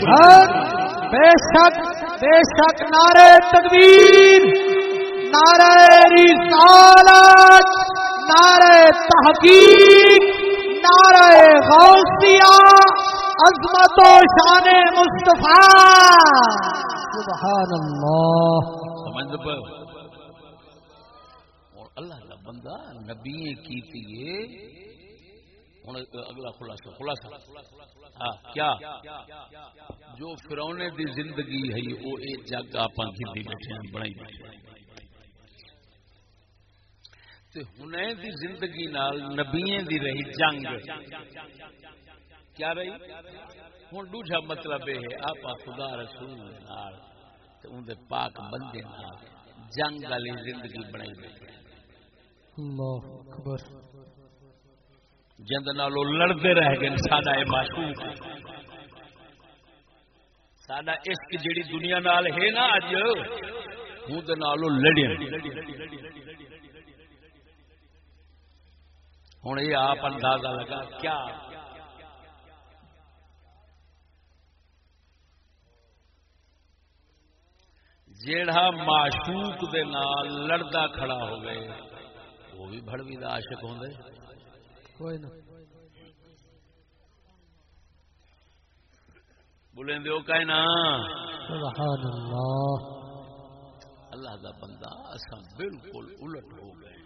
Speaker 2: بے شک بے شک نعرہ تکبیر نعرہ رسالت نعرہ تحقیق نعرہ غوثیہ عظمت و شان مصطفیٰ۔ سبحان اللہ۔
Speaker 1: سمجھ کا بندہ نبی کی اگلا خلاصہ خلاصہ۔ ہاں کیا؟ جو فرونے دی زندگی ہے، وہ یہ جگ آپ بیٹھے بنائی بیٹھے دی زندگی نال نبیے دی رہی جنگ۔ کیا رہی؟ ہوں دوجا مطلب یہ ہے آپ خدا رسول پاک بندے جنگ والی زندگی بنائی بیٹھے
Speaker 2: اللہ اکبر۔
Speaker 1: جند نالو لڑتے رہ گئے ساڈا یہ معشوق۔ ساڈا عشق جیڑی دنیا نال ہے نا اج، ہوں دے نالو لڑے ہوں یہ آپ اندازہ لگا، کیا؟ جیڑا معشوق دے نال لڑدا کھڑا ہو گئے وہ بھی بڑوی کا عاشق ہوں کوئی نہ۔ بولیں دو کہنا
Speaker 2: سبحان اللہ
Speaker 1: اللہ دا بندہ اصا بالکل الٹ ہو گئے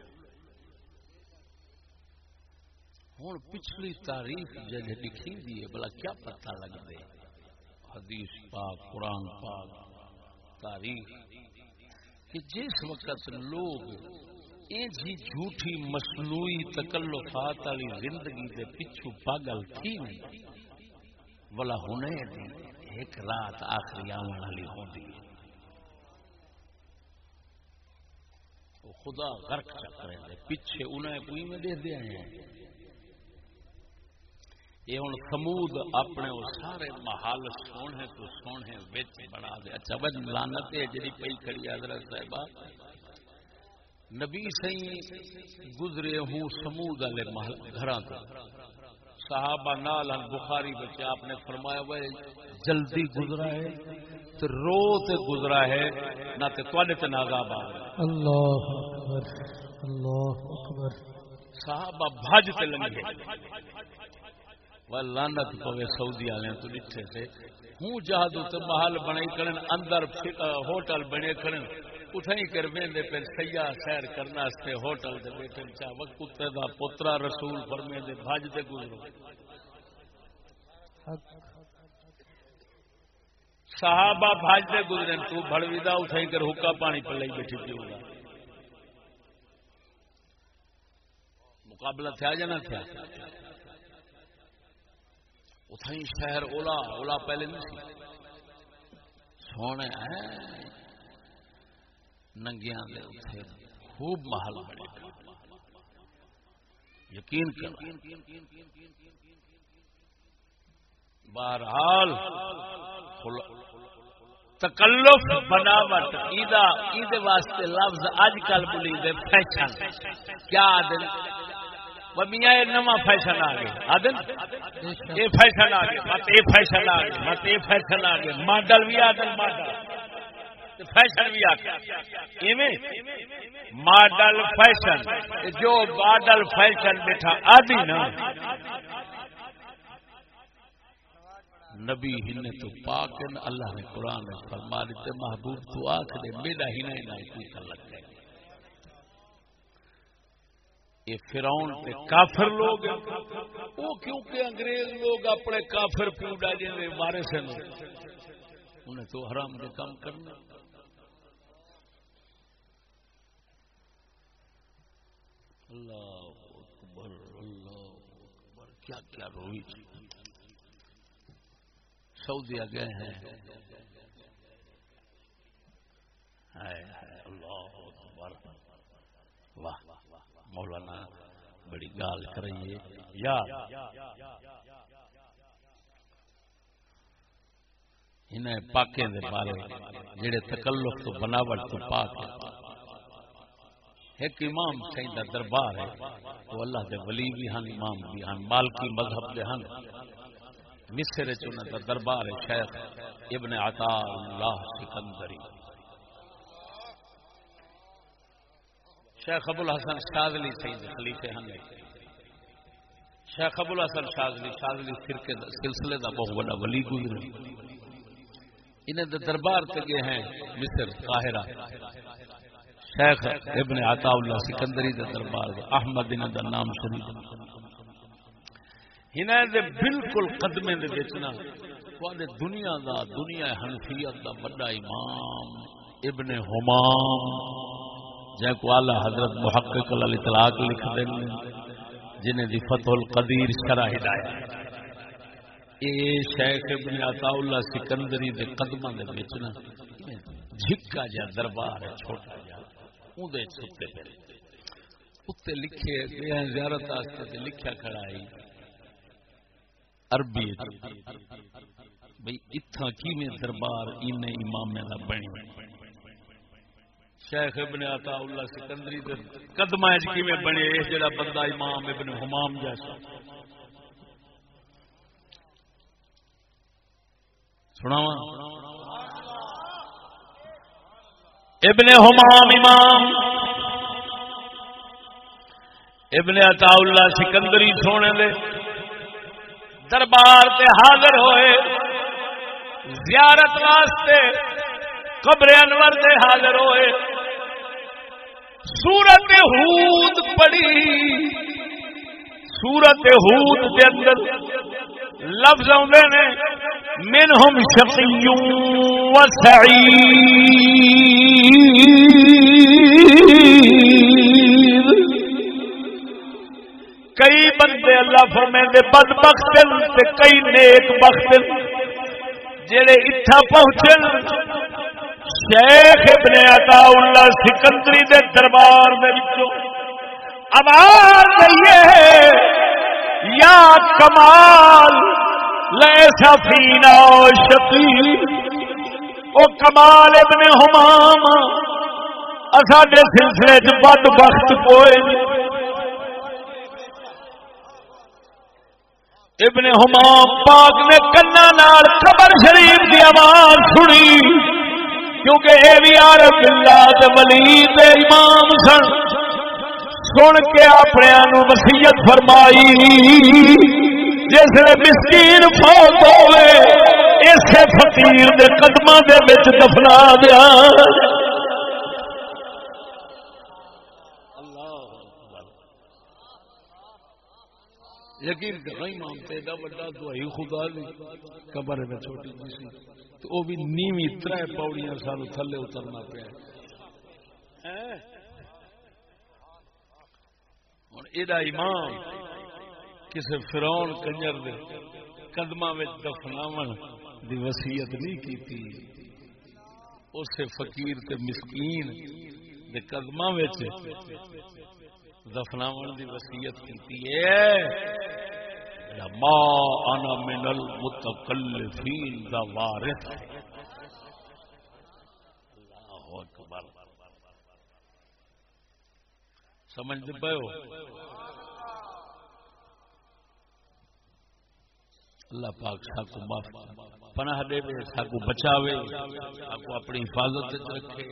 Speaker 1: ہوں پچھلی تاریخ جگہ لکھی دی ہے بلا کیا پتہ لگ دے حدیث پاک قرآن پاک تاریخ کہ جس وقت لوگ جی جھوٹھی مصنوعی تکلفات والی زندگی دے پچھو پاگل تھی بلا ہونے دی، ایک رات آخری آن والی ہوتی خدا غرق چکر ہے پیچھے انہیں کوئی میں دے دیا ہیں۔ یہ ہوں سمود اپنے وہ سارے محال سونے تو سونے بچ بنا دے۔ اچھا بس لانت ہے جی پی کھڑی حضرت صاحبہ۔ نبی سی گزرے ہوں سمود والے گھر صحابہ نال بخاری بچے آپ نے فرمایا وہ جلدی گزرا ہے تو رو تے گزرا ہے نہ تے تے آ
Speaker 2: اللہ اکبر اللہ اکبر۔
Speaker 1: صحابہ بھج تے لنگے۔ وہ لانت پوے سعودی والے تو ڈٹھے سے۔ ہوں جہاد تے محل بنے کرن اندر ہوٹل بنے کرن۔ اتھائی کر ویندے پھر سیاح سیر کرنا استے ہوٹل دے بیٹھے چا وقت کتے دا پترا رسول فرمے دے بھاج دے گزرو۔ صحابہ بھاج دے گزرے تو بھڑوی دا اتھائی کر حکا پانی پر لئی بیٹھی پیو گا مقابلہ تھا یا نہ تھا اتھائی شہر اولا اولا پہلے نہیں سی۔ سونے ننگیاں دے اتھے خوب محل بڑے یقین بہرحال تکلف بناوٹ واسطے لفظ اج کل بلی دے فیشن۔ کیا آدن؟ میاں نواں فیشن آ گئے۔ آدن؟ یہ فیشن آ گئے۔ مت یہ فیشن آ گئے، مت یہ فیشن آ گئے۔ ماڈل بھی آدن، ماڈل۔ فیشن بھی آ گیا ماڈل فیشن جو ماڈل فیشن بیٹھا، آدھی نا نبی ہن تو پاک اللہ نے قرآن میں فرما دیتے، محبوب تو آخ دے، میرا ہی نہیں نہ کوئی تعلق ہے۔ یہ فراؤن تے کافر لوگ وہ کیونکہ انگریز لوگ اپنے کافر پیوڈا جی مارے سے انہیں تو حرام کے کام کرنا۔ اللہ اکبر اللہ اکبر، کیا کیا روئی سعودیہ گئے ہیں۔ اللہ اکبر۔ واہ، مولانا، بڑی گال کریے۔ یا انہیں پاکے دے بارے، جڑے تکلف تو بناوٹ تو پاک ایک امام سائیں دا دربار ہے وہ اللہ دے ولی بھی ہن، امام بھی ہن، مالکی مذہب دے ہن۔ مصر چ دربار ہے شیخ ابن عطا اللہ سکندری۔ شیخ ابو الحسن شاذلی سید خلیفہ ہن۔ شیخ ابو الحسن شاذلی شاذلی فرقے سلسلے دا بہت بڑا ولی گزرے۔ انہیں دے دربار تے گئے ہیں مصر، قاہرہ۔ شیخ ابن عطا اللہ سکندری دے دربار دے، احمد انہاں دا نام سنی۔ شریف ہن بالکل قدمے دے وچ نا بیچنا دنیا دا، دنیا حنفیت دا بڑا امام ابن حمام، جے کو اعلی حضرت محقق الاطلاق لکھ دیں جنہیں دی فتح القدیر شرح ہدایت۔ اے شیخ ابن عطا اللہ سکندری دے قدمہ دے بیچنا جھکا جا دربار ہے، چھوٹا۔ جا اون دے چھتے پہ اتے لکھے گئے زیارت آستے لکھیا کھڑائی عربی بھائی اتھا کی میں دربار ان امام کا بنی شیخ ابن عطا اللہ سکندری دے قدم کی میں بنے؟ اس جڑا بندہ امام ابن حمام جیسا۔ سناوا ابن حمام امام، ابن عطا اللہ سکندری سونے دے دربار تے حاضر ہوئے، زیارت واسطے قبر انور تے حاضر ہوئے۔ سورت ہود پڑی سورت ہود کے اندر لفظ آدھے نے من ہم شقیوں و کئی بندے اللہ فرمے دے بد بخت کئی نیک بخت جڑے اتھا پہنچے شیخ ابن عطا اللہ سکندری دے دربار دے وچوں۔ آواز دئیے یا کمال لیسا فینا شقی۔ او کمال ابن حمام اساڈے سلسلے چ بد بخت کوئی ابن حمام پاک نے کنا نال خبر شریف کی آواز سنی، کیونکہ اے بھی عارف اللہ ولی دے امام سن۔ سن کے اپنے وسیعت فرمائی۔ جس مسکین فوت ہوئے، اسے فقیر دے قدموں دے وچ دفنا دیا۔ یقین ایڈا بڑا خدا قبر میں چھوٹی جی سی۔ تو وہ بھی نیوی پاؤڑیاں سانو تھلے اترنا پیا۔ ہوں یہ امام کسی فرون کنجر دے قدم دفناو دی وسیعت نہیں کی اسے فقیر تے مسکین دے قدم دفناو دی وسیعت کی ما انا من المتکلفین دا وارث۔ اللہ اکبر سمجھ پے ہو۔ اللہ پاک ساکو معاف پناہ دے ساکو بچاوے ساکو اپنی حفاظت رکھے۔